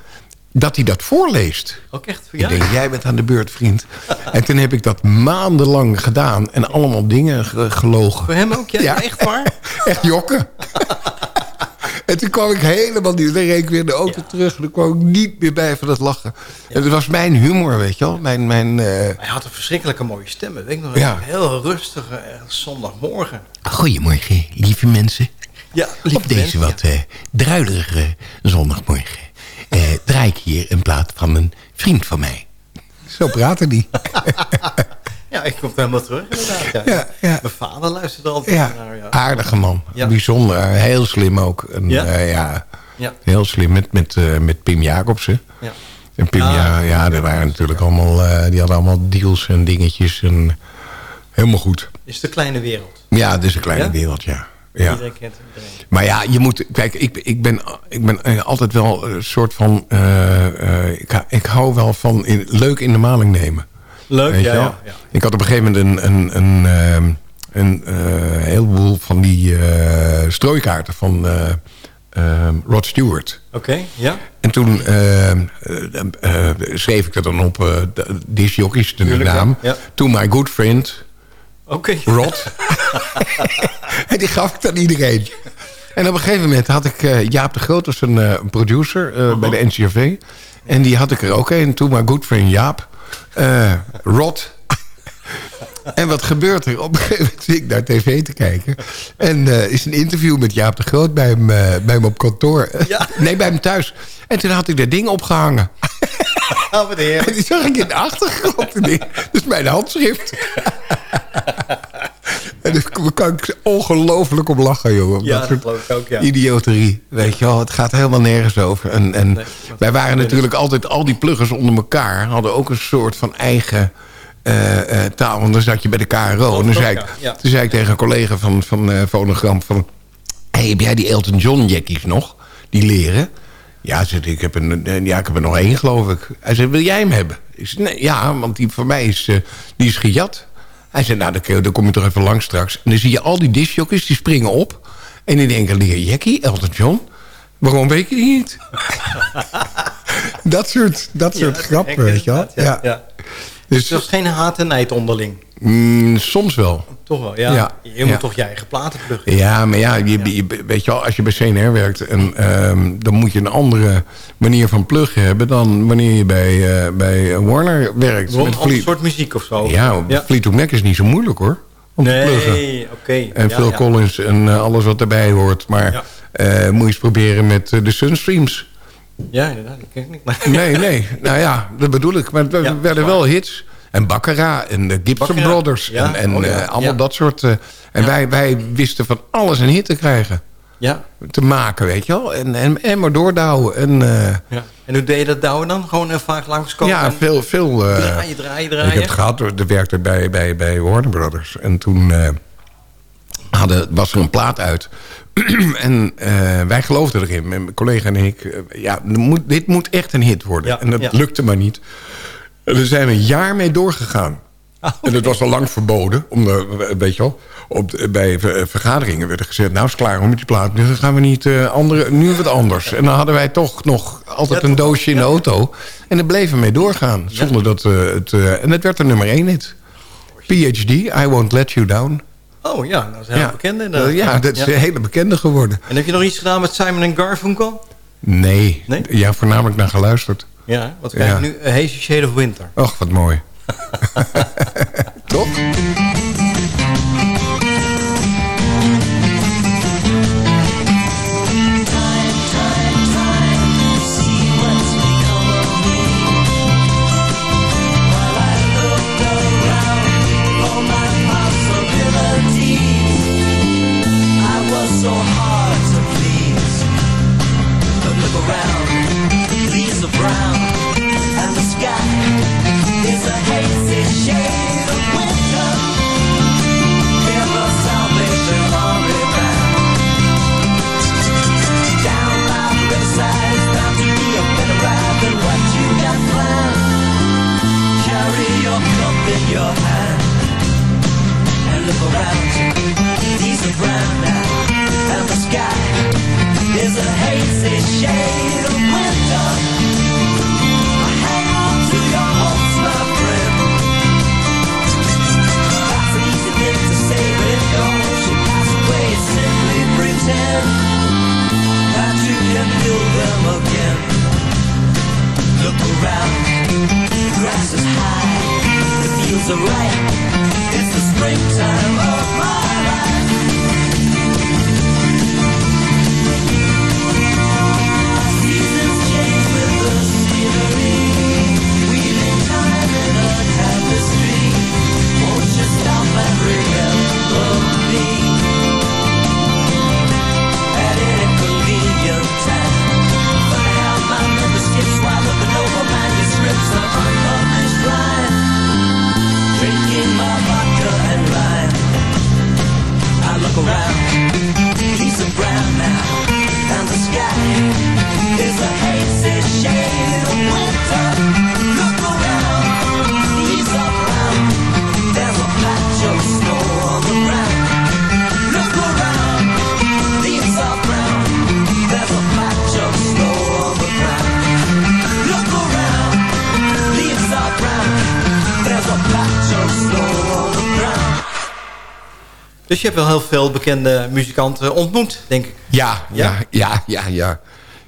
dat hij dat voorleest. Ook echt? Ik Ja? denk, jij bent aan de beurt, vriend. en toen heb ik dat maandenlang gedaan. En allemaal dingen ge- gelogen. Voor hem ook? Ja, Ja. echt waar? *laughs* Echt jokken. *laughs* en toen kwam ik helemaal niet. Dan reed ik weer in de auto terug. En dan kwam ik niet meer bij van dat lachen. En dat was mijn humor, weet je wel. Mijn, mijn, eh, Hij had een verschrikkelijke mooie stem. Weet ik nog. Ja. Een heel rustige eh, zondagmorgen. Goedemorgen, lieve mensen. Ja, Op deze wat eh druilerige zondagmorgen... eh, draai ik hier een plaat van een vriend van mij. Zo praten die. *laughs* Ja, ik kom helemaal terug inderdaad. Ja. Ja, ja. Mijn vader luisterde altijd Ja, naar... Ja. aardige man. Ja. Bijzonder, eh, heel slim ook. En, Ja? ja? ja, Ja. heel slim met, met, eh, met Pim Jacobsen. Ja. En Pim, Ah, ja, ja, er waren natuurlijk allemaal, eh, die hadden allemaal deals en dingetjes. En helemaal goed. Is de kleine wereld. Ja, het is een kleine Ja? wereld, ja. Ja. Iedereen kent iedereen. Maar ja, je moet... Kijk, ik, ik, ben, ik ben eh, altijd wel een soort van... eh, eh, ik, hou- ik hou wel van in, leuk in de maling nemen. Leuk, ja, ja, ja. Ik had op een gegeven moment een, een, een, ehm, een eh, heleboel van die strooikaarten van eh, ehm, Rod Stewart. Oké, ja. En toen ehm, eh, eh, schreef ik dat dan op uh, disjockeys, de naam. Ja. To my good friend, Oké. Rod. *laughs* en die gaf ik dan iedereen. En op een gegeven moment had ik eh, Jaap de Groot, was een, eh, producer eh, bij de NCRV. En die had ik er ook een. To my good friend Jaap. Rod. *laughs* En wat gebeurt er? Op een gegeven moment zit ik naar tv te kijken. En is een interview met Jaap de Groot bij hem, bij hem op kantoor. Ja. *laughs* Nee, bij hem thuis. En toen had ik dat ding opgehangen. Heerlijk. En die zag ik in de achtergrond. Is mijn handschrift. *laughs* en daar kan ik ongelooflijk om lachen, jongen. Ja, dat dat soort geloof ik ook, ja. idioterie. Weet je wel, het gaat helemaal nergens over. En, en, wij waren natuurlijk altijd, al die pluggers onder elkaar... hadden ook een soort van eigen eh, eh, taal. Want dan zat je bij de KRO. En dan zei, ik, ja, ja. toen zei ik tegen een collega van, van Fonogram... van, hey, heb jij die Elton John jackies nog? Die leren? Ja, zei, ik, heb een, ja, ik heb er nog één, geloof ik. Hij zei, wil jij hem hebben? Ik zei, nee, ja, want die voor mij is, die is gejat. Hij zei, nou, dan, kom je toch even langs straks. En dan zie je al die discjockeys, die springen op. En die denken, leer Jackie, Elton John? Waarom weet je die niet? *laughs* dat soort, dat soort grappen, weet je wel. Ja, Ja. Dus Dus geen haat en nijd onderling. Mm, soms wel. Toch wel, ja. Ja, Je moet ja. toch je eigen platen pluggen. Ja, maar ja, je, je- weet je wel, als je bij CNR werkt... En, ehm, dan moet je een andere manier van pluggen hebben... dan wanneer je bij, eh, bij Warner werkt. Een Met ander Fleet- soort muziek of zo. Ja, ja. Fleetwood Mac is niet zo moeilijk hoor. Om te pluggen. Nee, oké. En Phil. Collins en eh, alles wat erbij hoort. Maar eh, moet je eens proberen met de Sunstreams. Ja, inderdaad. Dat ken ik niet. Maar Nee, nee. nou ja, dat bedoel ik. Maar het Ja, werden wel hits. En Baccarat en de Gibson Baccarat, Brothers. ja. En, en Oh, ja. eh, allemaal dat soort... eh, en wij, wij wisten van alles een hit te krijgen. ja, Te maken, weet je wel. En, en, en maar doordouwen. En, eh, ja. En hoe deed je dat douwen dan? Gewoon heel vaak langskomen? ja, veel... veel eh, Draaien, draaien, Ik draaien. heb het gehad, dat werkte bij, bij, bij Warner Brothers. En toen hadden, was er een plaat uit. *clears throat* en wij geloofden erin. Mijn collega en ik. ja, dit moet echt een hit worden. Ja, en dat ja. lukte maar niet. En daar zijn we een jaar mee doorgegaan. Oh, En dat was al lang verboden. Om de, weet je wel, op, bij ver- vergaderingen werd er gezegd... nou is het klaar om met die plaat. Nu gaan we niet eh, andere, nu wat anders. En dan hadden wij toch nog altijd Ja, een doosje in de auto. En daar bleven we mee doorgaan. Zonder dat eh, het... eh, en het werd de nummer één hit. PhD, I Won't Let You Down. Oh ja, dat is een heel ja. bekende. Eh, ja, dat is een hele bekende geworden. En heb je nog iets gedaan met Simon en Garfunkel? Nee. Nee? Ja, voornamelijk naar geluisterd. Ja, wat krijg je nu? Hazy Shade of Winter. Och, wat mooi. *laughs* *laughs* Toch? Dus je hebt wel heel veel bekende muzikanten ontmoet, denk ik. Ja, ja, ja, ja, ja.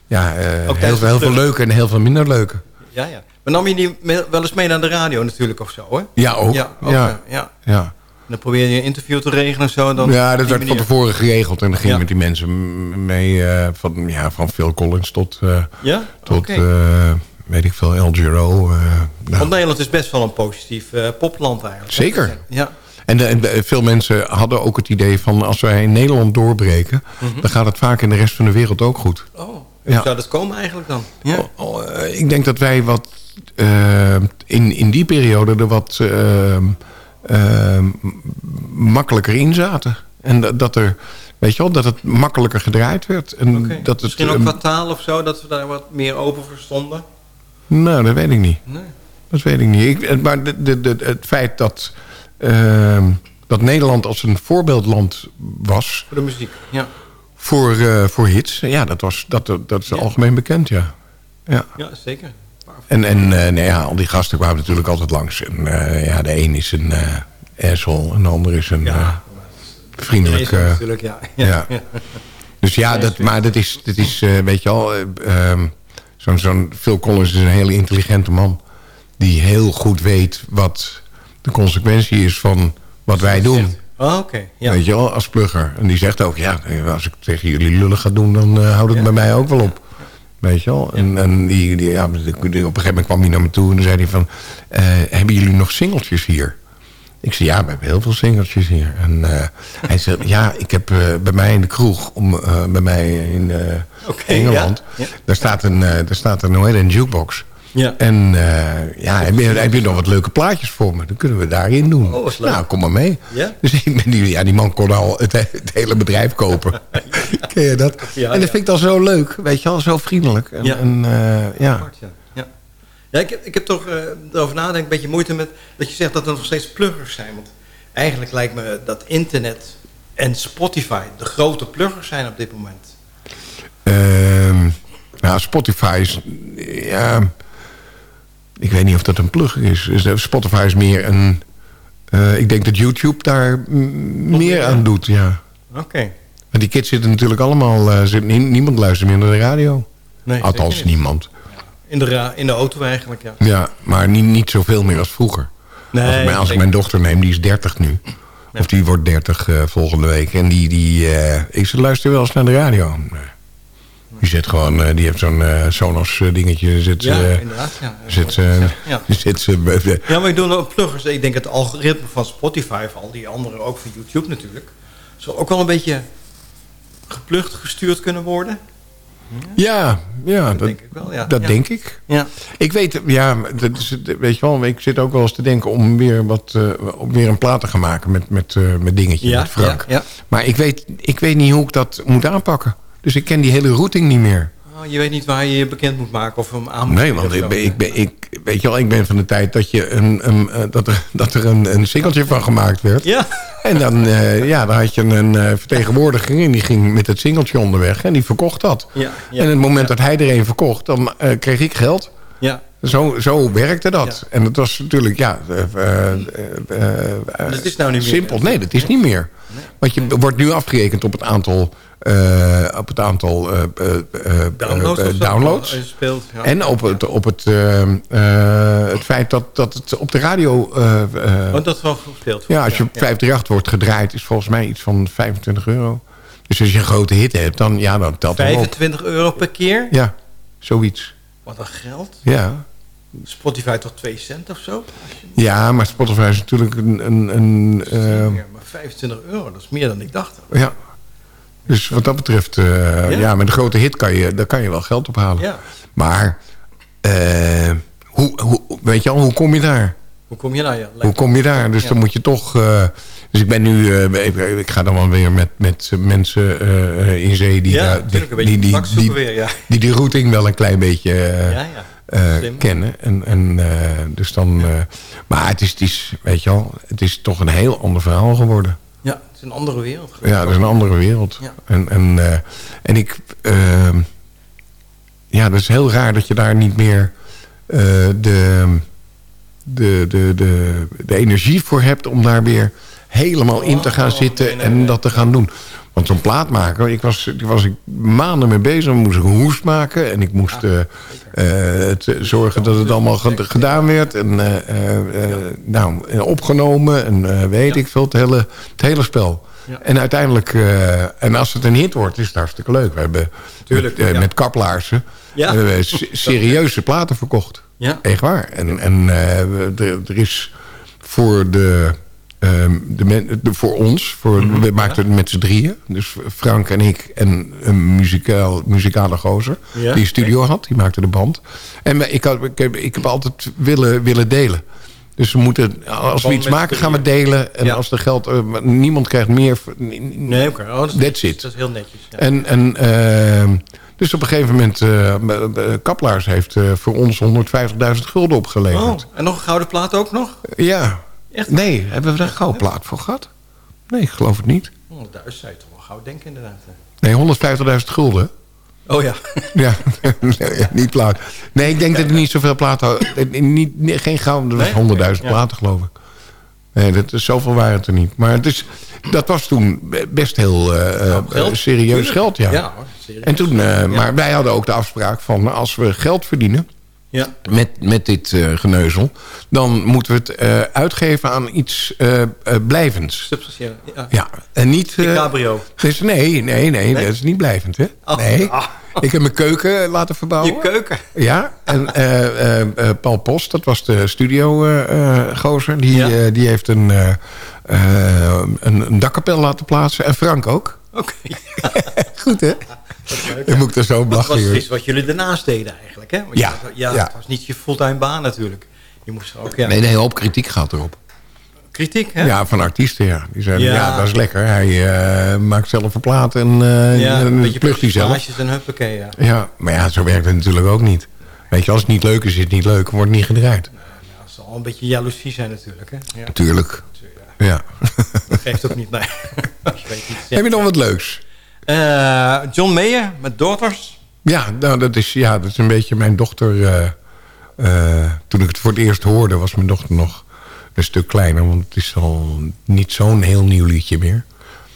Ja, eh, Ook heel, veel, heel veel leuke en heel veel minder leuke. Ja, ja. Maar nam je die wel eens mee naar de radio natuurlijk of zo, hè? Ja, ook. Ja, ook, Ja. ja. ja. Ja, En dan probeer je een interview te regelen en zo. Dan ja dat werd van tevoren geregeld. En dan ging Ja. met die mensen mee eh, van, ja, van Phil Collins tot, eh, Ja? tot eh, weet ik veel, El Giro. eh, nou. Want Nederland is best wel een positief eh, popland eigenlijk. Zeker. Ja. En, de- en de- veel mensen hadden ook het idee van... als wij in Nederland doorbreken... Mhm. dan gaat het vaak in de rest van de wereld ook goed. Oh, Hoe zou dat komen eigenlijk dan? Ja. Oh, oh, eh, ik denk dat wij wat eh, in, in die periode er wat eh, eh, makkelijker in zaten. En dat, dat er, weet je wel, dat het makkelijker gedraaid werd. En dat het, Misschien ook eh, qua taal of zo, dat we daar wat meer open voor stonden? Nou, dat weet ik niet. Nee. Dat weet ik niet. Ik, maar de, de, de, het feit dat, eh, dat Nederland als een voorbeeldland was Voor de muziek, ja. voor, eh, voor hits, ja, dat, was, dat, dat is algemeen bekend, ja. ja. Ja, zeker. En, en eh, nou ja, al die gasten kwamen natuurlijk altijd langs. En eh, ja, de een is een eh asshole en de ander is een eh, vriendelijk... Natuurlijk, *laughs* ja. ja. Dus ja, dat, maar dat is, dat is weet je wel... eh, ehm, Zo'n zo'n Phil Collins is een hele intelligente man. Die heel goed weet wat de consequentie is van wat wij doen. Oh, oké. Ja. Weet je wel, als plugger. En die zegt ook, ja, als ik tegen jullie lullen ga doen... dan eh, houdt het bij mij ook wel op. Weet je wel? En, en die, die, ja, op een gegeven moment kwam hij naar me toe... en dan zei hij van, eh, hebben jullie nog singeltjes hier? Ik zei, ja, we hebben heel veel singeltjes hier. En eh, *laughs* hij zegt, ja, ik heb bij mij in de kroeg... Om, bij mij in Oké, Engeland... ja, ja. Daar, staat een, daar staat een, hoe heet een jukebox... Ja. En eh, ja, heb je, heb je nog wat leuke plaatjes voor me? Dan kunnen we daarin doen. Oh, leuk. nou, kom maar mee. Ja? Dus ik ben die, ja, die man kon al het, he- het hele bedrijf kopen. *laughs* Ken je dat? Ja, en dat ja. vind ik dan zo leuk. Weet je wel, zo vriendelijk. En, Ja. en, eh, ja. Ja. Ja, ja ik, heb, ik heb toch eh, erover nadenken, een beetje moeite met dat je zegt dat er nog steeds pluggers zijn. Want eigenlijk lijkt me dat internet en Spotify de grote pluggers zijn op dit moment. Ehm, nou, Spotify is... Ja, ik weet niet of dat een plugger is. Dus, Spotify is meer een... eh, ik denk dat YouTube daar meer aan doet, ja. Oké. Maar die kids zitten natuurlijk allemaal... eh, zit, niemand luistert meer naar de radio. Nee, Althans, niemand. In de, in de auto eigenlijk, ja. Ja, maar niet, niet zoveel meer als vroeger. Nee, als ik, mijn- als ik mijn dochter neem, die is 30 nu. Of die wordt 30 eh, volgende week. En die, die ik luister wel eens naar de radio. Nee. Die zit gewoon, eh, die heeft zo'n eh, Sonos eh, dingetje. Zit, Ja, inderdaad, ja. Zit, Ja. *laughs* zit Ja, maar ik doe ook pluggers. Ik denk het algoritme van Spotify, al die anderen ook van YouTube natuurlijk, zal ook wel een beetje geplucht, gestuurd kunnen worden. Ja, ja, dat, denk ik wel, ja. dat Ja. denk ik. Ja. Ik weet, ja, dat is, weet je wel, ik zit ook wel eens te denken om weer, wat, om weer een plaat te gaan maken met, met, eh, met dingetje, Ja, met Frank. ja, ja. Maar ik weet, ik weet niet hoe ik dat moet aanpakken. Dus ik ken die hele routing niet meer. Oh, je weet niet waar je je bekend moet maken of hem aan moet Nee, want ik ben, ik ben, ik, weet je wel, ik ben van de tijd dat, je een, een, eh, dat er, dat er een, een singeltje van gemaakt werd. Ja. En dan, eh, ja, dan had je een eh, vertegenwoordiger en die ging met het singeltje onderweg en die verkocht dat. Ja, ja, en het moment dat hij er een verkocht, dan kreeg ik geld. Ja. Zo, zo werkte dat. En dat was natuurlijk, ja... eh, eh, eh, eh, Dat is nou niet meer. Simpel, nee, dat is niet meer. Want je wordt nu afgerekend op het aantal... op het aantal Downloads downloads. speelt, ja. En op het, op het, het feit dat, dat het op de radio... Want dat wel gespeeld. ja, als je op 538 wordt gedraaid... is volgens mij iets van 25 euro. Dus als je een grote hit hebt, dan, ja, dan telt op. 25 euro per keer? Ja, zoiets. Wat een geld. Ja. Spotify toch 2 cent of zo? Ja, maar Spotify is natuurlijk een... een, een eh, maar 25 euro, dat is meer dan ik dacht. ja. Dus wat dat betreft, eh, ja. met een grote hit kan je, daar kan je wel geld ophalen. Ja. Maar, eh, hoe, hoe, weet je al, hoe kom je daar? Hoe kom je nou? Ja, Hoe kom je daar? Dus Ja. dan moet je toch... eh, dus ik ben nu... eh, ik, ik ga dan wel weer met, met mensen eh, in zee... die, Ja, daar- die, beetje die, zoeken die, weer, ja. die die routing wel een klein beetje kennen. En, en, dus dan, maar het is, het is, weet je wel, het is toch een heel ander verhaal geworden. Ja, het is een andere wereld. Ja, dat is een andere wereld. En, en, en ik... eh, ja, dat is heel raar dat je daar niet meer de, de, de, de, de energie voor hebt... om daar weer helemaal in te gaan zitten en dat te gaan doen. Want zo'n plaat maken, ik was, ik was ik maanden mee bezig. Dan moest ik een hoest maken en ik moest eh, eh, het, zorgen dat het allemaal ge- gedaan werd. En eh, eh, eh, nou, en opgenomen en eh, weet ik veel, het hele, het hele spel. Ja. En uiteindelijk, eh, en als het een hit wordt, is het hartstikke leuk. We hebben Tuurlijk, met, eh, ja. met kaplaarzen Ja. hebben we se- serieuze platen verkocht. Ja. Echt waar. En, en eh, er, is voor de ehm, de men, de, voor ons, voor, Mhm, we maakten het met z'n drieën. Dus Frank en ik en een muzikaal, muzikale gozer. Ja, die een studio had, die maakte de band. En ik, had, ik, heb, ik heb altijd willen, willen delen. Dus we moeten, als we iets maken, gaan we delen. En Ja. als er geld, eh, niemand krijgt meer. Nee, oké. Oh, dat is That's netjes. it. Dat is heel netjes. Ja. En, en, ehm, dus op een gegeven moment, eh, Kaplaars heeft eh, voor ons 150.000 gulden opgeleverd. Oh, en nog een gouden plaat ook nog? Ja. Echt? Nee, hebben we daar een gouden plaat voor gehad? Nee, ik geloof het niet. Oh, daar zou je toch wel gauw denken inderdaad. Nee, 150.000 gulden. Oh ja. *laughs* Ja, nee, niet plaat. Nee, ik denk dat er niet zoveel platen... Niet, geen gouden, er was Nee? 100.000 Ja. platen geloof ik. Nee, dat, is- zoveel waren het er niet. Maar het is, dat was toen best heel geld. serieus geld, ja. Ja, hoor. En toen, eh, Maar wij hadden ook de afspraak van... als we geld verdienen Ja. met, met dit eh, geneuzel... dan moeten we het eh, uitgeven aan iets blijvends. Substantieel. Ja. Ja, en niet... De cabrio. dus nee, nee, nee, dat is niet blijvend, hè? Oh. Nee. Ah. Ik heb mijn keuken laten verbouwen. Je keuken. Ja, en Paul Post, dat was de studio-gozer... die, Ja. die heeft een, een, een dakkapel laten plaatsen. En Frank ook. Oké. *laughs* Goed, hè? Dan moet ik er zo om Dat was precies wat jullie daarnaast deden eigenlijk, hè? Want Ja, ja, ja. Het was niet je fulltime baan natuurlijk. Je moest er ook, ja. Nee, een hoop kritiek gaat erop. Kritiek, hè? Ja, van artiesten, ja. Die zeiden, ja, Ja. dat is lekker. Hij eh, maakt zelf een plaat en, eh Ja, en een plucht hij zelf. personages en huppakee, ja. Ja, maar ja, zo werkt het natuurlijk ook niet. Weet je, als het niet leuk is, is het niet leuk. Wordt niet gedraaid. Dat zal een beetje jaloezie zijn natuurlijk, hè? Ja. Tuurlijk. Ja. Dat geeft ook niet je weet *laughs* niet Heb je nog wat leuks? Eh, John Mayer met Daughters. Ja, nou, dat, is, ja, dat is een beetje mijn dochter... eh, eh, toen ik het voor het eerst hoorde, was mijn dochter nog een stuk kleiner. Want het is al niet zo'n heel nieuw liedje meer.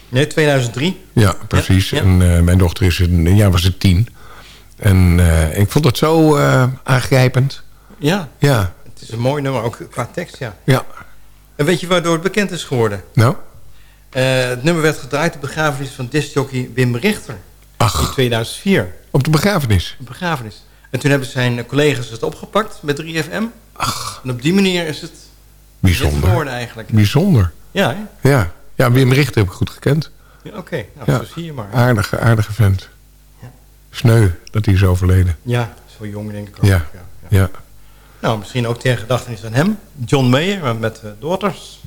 Nee, 2003. Ja, precies. Ja, ja. En mijn dochter is een jaar was het tien. En ik vond het zo aangrijpend. Ja, Ja, het is een mooi nummer, ook qua tekst, ja. ja. En weet je waardoor het bekend is geworden? Nou, het nummer werd gedraaid op de begrafenis van discjockey Wim Richter. In ach, 2004. op de begrafenis. Een begrafenis. En toen hebben zijn collega's het opgepakt met 3FM. Ach, En op die manier is het bijzonder. geworden eigenlijk. Bijzonder. Ja, hè? Ja, ja Wim Richter heb ik goed gekend. Ja, Oké, nou, Ja. zo zie je maar. Aardige, aardige vent. Sneu dat hij is overleden. Ja, zo jong denk ik ook. Ja. Ja, ja. Ja. Nou, misschien ook ter gedachtenis aan hem. John Mayer met uh, Daughters.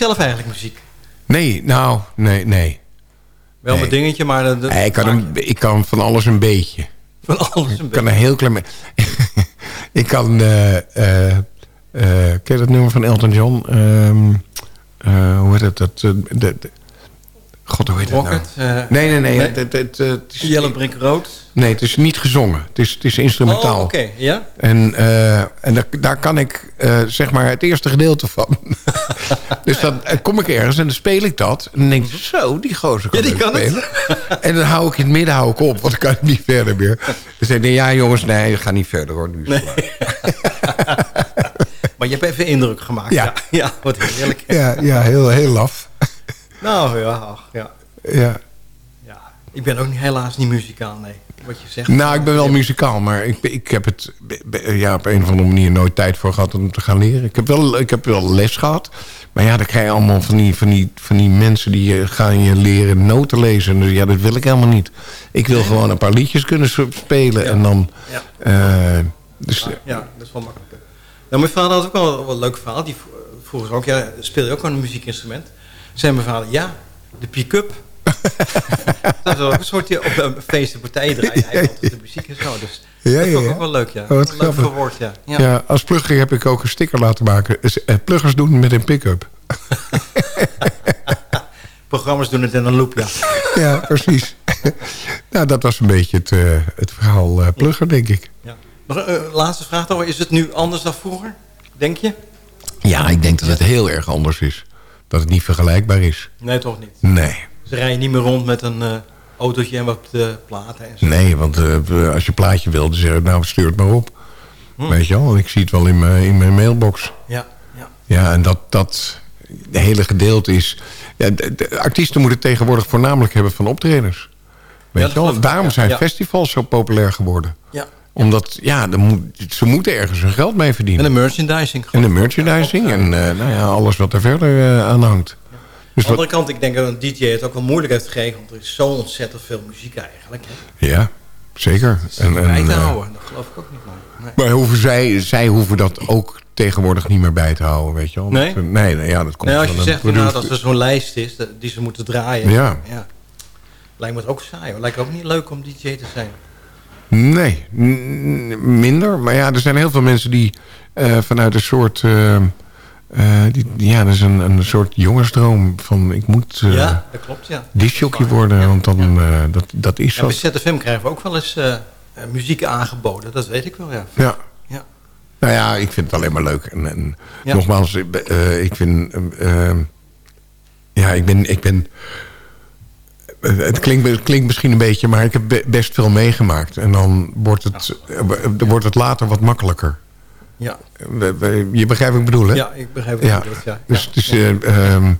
Zelf eigenlijk muziek? Nee, nou, nee, nee. Wel Nee. een dingetje, maar... dat- dat- Nee, ik, kan een, ik kan van alles een beetje. Van alles een Ik kan een heel klein beetje. *laughs* ik kan... eh, ken je dat nummer van Elton John? Ehm, eh, hoe heet dat de, de- God, hoe heet het nou? Rocket? eh, Nee, nee, nee. nee? Het, het, het, het is, Yellow Brick Road? nee, het is niet gezongen. Het is, het is instrumentaal. Oh, oké. Ja? En, eh, en daar, daar kan ik eh, zeg maar het eerste gedeelte van. *laughs* dus dan eh, kom ik ergens en dan speel ik dat. En dan denk ik, zo, die gozer kan, Ja, die kan het. spelen. en dan hou ik in het midden hou ik op, want dan kan ik niet verder meer. Dus ik denk, ja jongens, nee, ga niet verder hoor. Nu is het *laughs* Maar je hebt even indruk gemaakt. Ja. Ja, ja wat heerlijk. Ja, ja heel, heel laf. Nou ja, ach, ja. Ja. Ik ben ook helaas niet muzikaal, nee. Wat je zegt. Nou, ik ben wel muzikaal, maar ik, ik heb het ja, op een of andere manier nooit tijd voor gehad om te gaan leren. Ik heb wel, ik heb wel les gehad. Maar ja, dan krijg je allemaal van die, van die, van die mensen die eh, gaan je leren noten lezen. Dus ja, dat wil ik helemaal niet. Ik wil gewoon een paar liedjes kunnen sp- spelen. En dan... Ja. eh, dus, Ja, ja, dat is wel makkelijker. Nou, mijn vader had ook wel, wel een leuk verhaal. Die v- vroeg ze ook, ja, speel je ook wel een muziekinstrument? Zei mijn vader, ja, de pick-up. *laughs* dat is ook een soort op een feest partij draaien. Hij de muziek en zo. Dus Ja, dat ja, vond ik ja. ook wel leuk, ja. Oh, wat leuk verwoord, ja. ja. ja. als plugger heb ik ook een sticker laten maken. Dus, eh, pluggers doen met een pick-up. *laughs* Programma's doen het in een loop, ja. ja, precies. *laughs* nou, dat was een beetje het, eh, het verhaal eh, plugger, denk ik. ja. Nog een laatste vraag toch. Is het nu anders dan vroeger? Denk je? Ja, ik denk dat het heel erg anders is. Dat het niet vergelijkbaar is. Nee, toch niet. Nee. Ze rijden niet meer rond met een eh, autootje en wat eh, platen en zo. Nee, want eh, als je plaatje wil, dan zeg ik, nou, stuur het maar op. Hm. Weet je wel, ik zie het wel in mijn, in mijn mailbox. Ja, ja. Ja, en dat, dat hele gedeelte is... Ja, de, de artiesten moeten tegenwoordig voornamelijk hebben van optredens. Weet je wel? Daarom ja, zijn ja. festivals zo populair geworden. Omdat, ja, moet, ze moeten ergens hun geld mee verdienen. En de merchandising. En de merchandising en eh, nou ja, alles wat er verder eh, aan hangt. Dus Aan de andere kant, ik denk dat een DJ het ook wel moeilijk heeft gekregen. Want er is zo ontzettend veel muziek eigenlijk. Hè. ja, zeker. En, en, bij te eh, houden, dat geloof ik ook niet. Maar, nee. Maar hoeven zij, zij hoeven dat ook tegenwoordig niet meer bij te houden, weet je wel. Nee? Dat- nee, nee, ja, dat komt Nee, als je zegt producer- als er zo'n lijst is dat- die ze moeten draaien. Ja. Lijkt me het ook saai. hoor. Lijkt ook niet leuk om DJ te zijn. Nee, minder. Maar ja, er zijn heel veel mensen die eh, vanuit een soort... eh, eh, die, ja, dat is een, een soort jongensdroom van ik moet uh, ja, dat klopt, ja. worden. Want dan, dat, dat is Ja, zo. bij ZFM krijgen we ook wel eens muziek aangeboden. Dat weet ik wel, ja. Ja. Ja. Nou ja, ik vind het alleen maar leuk. En, en Ja. nogmaals, ik vind... ja, ik ben... Ik ben het klinkt, het klinkt misschien een beetje, maar ik heb be- best veel meegemaakt. En dan wordt het, eh, wordt het later wat makkelijker. Ja. Je begrijpt wat ik bedoel, hè? Ja, ik begrijp wat je bedoelt, ja. Dus, Ja. dus ehm,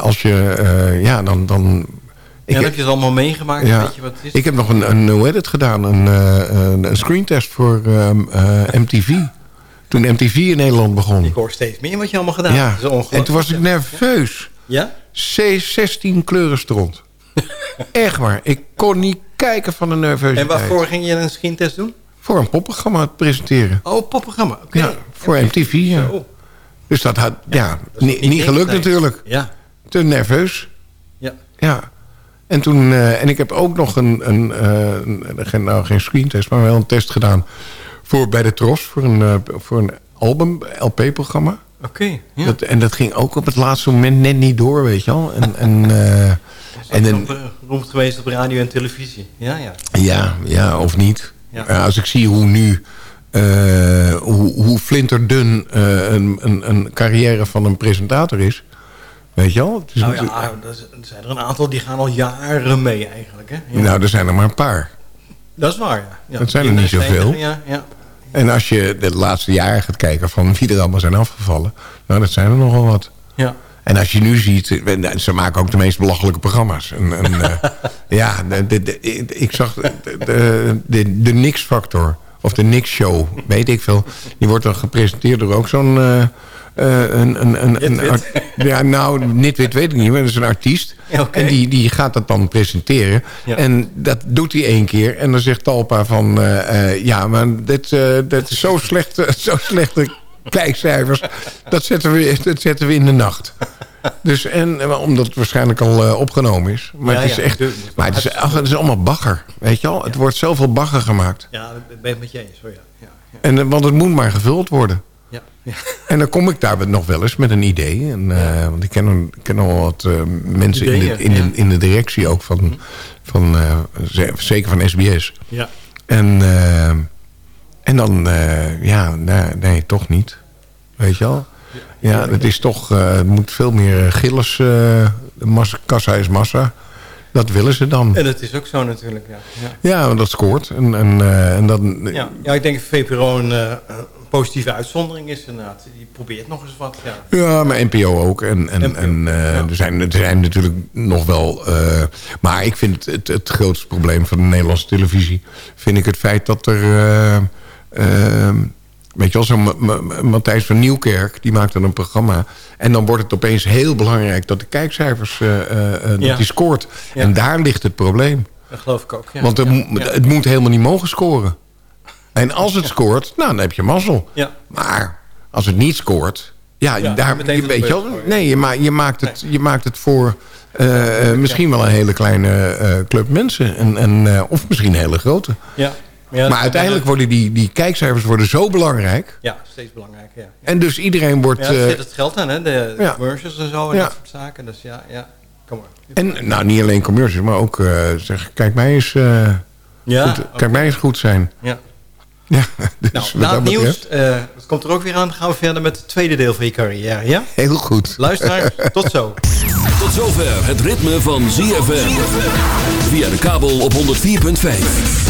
als je... ja, dan... dan Ja, dan heb je het allemaal meegemaakt, ja, weet je wat het is? Ik heb nog een, een hoe heet het gedaan? Een, een, een screentest voor ehm, MTV. Toen MTV in Nederland begon. Ik hoor steeds meer wat je allemaal gedaan Ja, hebt. Ongelooflijk. en toen was ik nerveus. Ja? C16 kleuren stront. Echt waar. Ik kon niet kijken van de En nervositeit. waarvoor ging je een screentest doen? Voor een popprogramma te presenteren. Oh, popprogramma. Oké. Ja, voor MTV, ja. Zo. Dus dat had, ja, niet, niet niet gelukt natuurlijk. Ja. Te nerveus. Ja. Ja. En toen, eh, en ik heb ook nog een, een, eh, een- geen, nou geen screentest, maar wel een test gedaan voor bij de Tros voor een, eh, voor een album, LP-programma. Oké, ja. En dat ging ook op het laatste moment net niet door, weet je wel. En, en, en dan, beroemd geweest op radio en televisie. Ja, ja. ja, ja, of niet. Ja. Ja, als ik zie hoe nu, eh, hoe, hoe flinterdun eh, een, een, een carrière van een presentator is. Weet je is Nou ja, er z- er zijn er een aantal die gaan al jaren mee eigenlijk. Hè? Ja. nou, er zijn er maar een paar. dat is waar, ja. ja. Dat zijn er niet zoveel. Ja, ja. En als je de laatste jaren gaat kijken van wie er allemaal zijn afgevallen. Nou, dat zijn er nogal wat. Ja. En als je nu ziet, ze maken ook de meest belachelijke programma's. En, en, *laughs* eh, ja, de, de- de- ik zag de, de, Nix-factor. Of de Nix-show, weet ik veel. Die wordt dan gepresenteerd door ook zo'n... een, een, een, een, Nitwit. art- ja, nou, Nitwit weet ik niet, maar dat is een artiest. Ja. En die, die gaat dat dan presenteren. Ja. En dat doet hij één keer. En dan zegt Talpa van... ja, maar dit, dit is zo slecht, *laughs* zo slechte kijkcijfers, dat zetten we, dat zetten we in de nacht. Dus, en, eh, omdat het waarschijnlijk al eh, opgenomen is. Maar, Ja, het, is ja, echt, maar het, is, ach, het is allemaal bagger. Weet je wel? Het wordt zoveel bagger gemaakt. Ja, dat ben ik met je eens. Hoor, ja. En, eh, want het moet maar gevuld worden. Ja. En dan kom ik daar nog wel eens met een idee. En, want ik ken, ken al wat mensen in de, in, de. Mhm. in de directie ook van, van eh, ze- zeker van SBS. Ja. En, en dan, eh, ja, nee, nee, toch niet. Weet je wel? Ja, het is toch, eh, het moet veel meer eh, gilles, de massa, kassa is massa. Dat willen ze dan. En dat is ook zo natuurlijk, ja. ja. Ja, want dat scoort. En, en, en dan, Ja, ja, ik denk VPRO een, positieve uitzondering is inderdaad. Die probeert nog eens wat. Ja. Ja, maar NPO ook. En, en, NPO, en er, zijn, er zijn natuurlijk nog wel... maar ik vind het, het grootste probleem van de Nederlandse televisie... vind ik het feit dat er... weet je wel, zo'n Ma- Ma- Matthijs van Nieuwkerk... die maakt dan een programma... en dan wordt het opeens heel belangrijk... dat de kijkcijfers, eh, eh, eh, dat die scoort. Ja. En daar ligt het probleem. Dat geloof ik ook. Ja. Want het, moet helemaal niet mogen scoren. En als het scoort, nou, dan heb je mazzel. Maar als het niet scoort... Ja, daar, je, weet je wel, nee, je, ma je, maakt het, je maakt het voor misschien wel een hele kleine club mensen. En, en, of misschien een hele grote. Ja. Ja, maar uiteindelijk worden die, die kijkcijfers worden zo belangrijk. Ja, steeds belangrijker. Ja. En dus iedereen wordt... Ja, daar eh, zit het geld aan, hè? De ja. commercials en zo en Ja. dat soort zaken. Dus ja, ja. Kom maar. en nou, niet alleen commercials, maar ook eh, zeg, kijk mij eens, eh, Ja, goed, kijk mij eens goed zijn. Ja. *laughs* Ja, dus Nou, wat na dat het nieuws, eh, het komt er ook weer aan, gaan we verder met het tweede deel van je carrière, ja? Heel goed. Luisteraars, *laughs* tot zo. Tot zover het ritme van ZFM. Via de kabel op 104.5.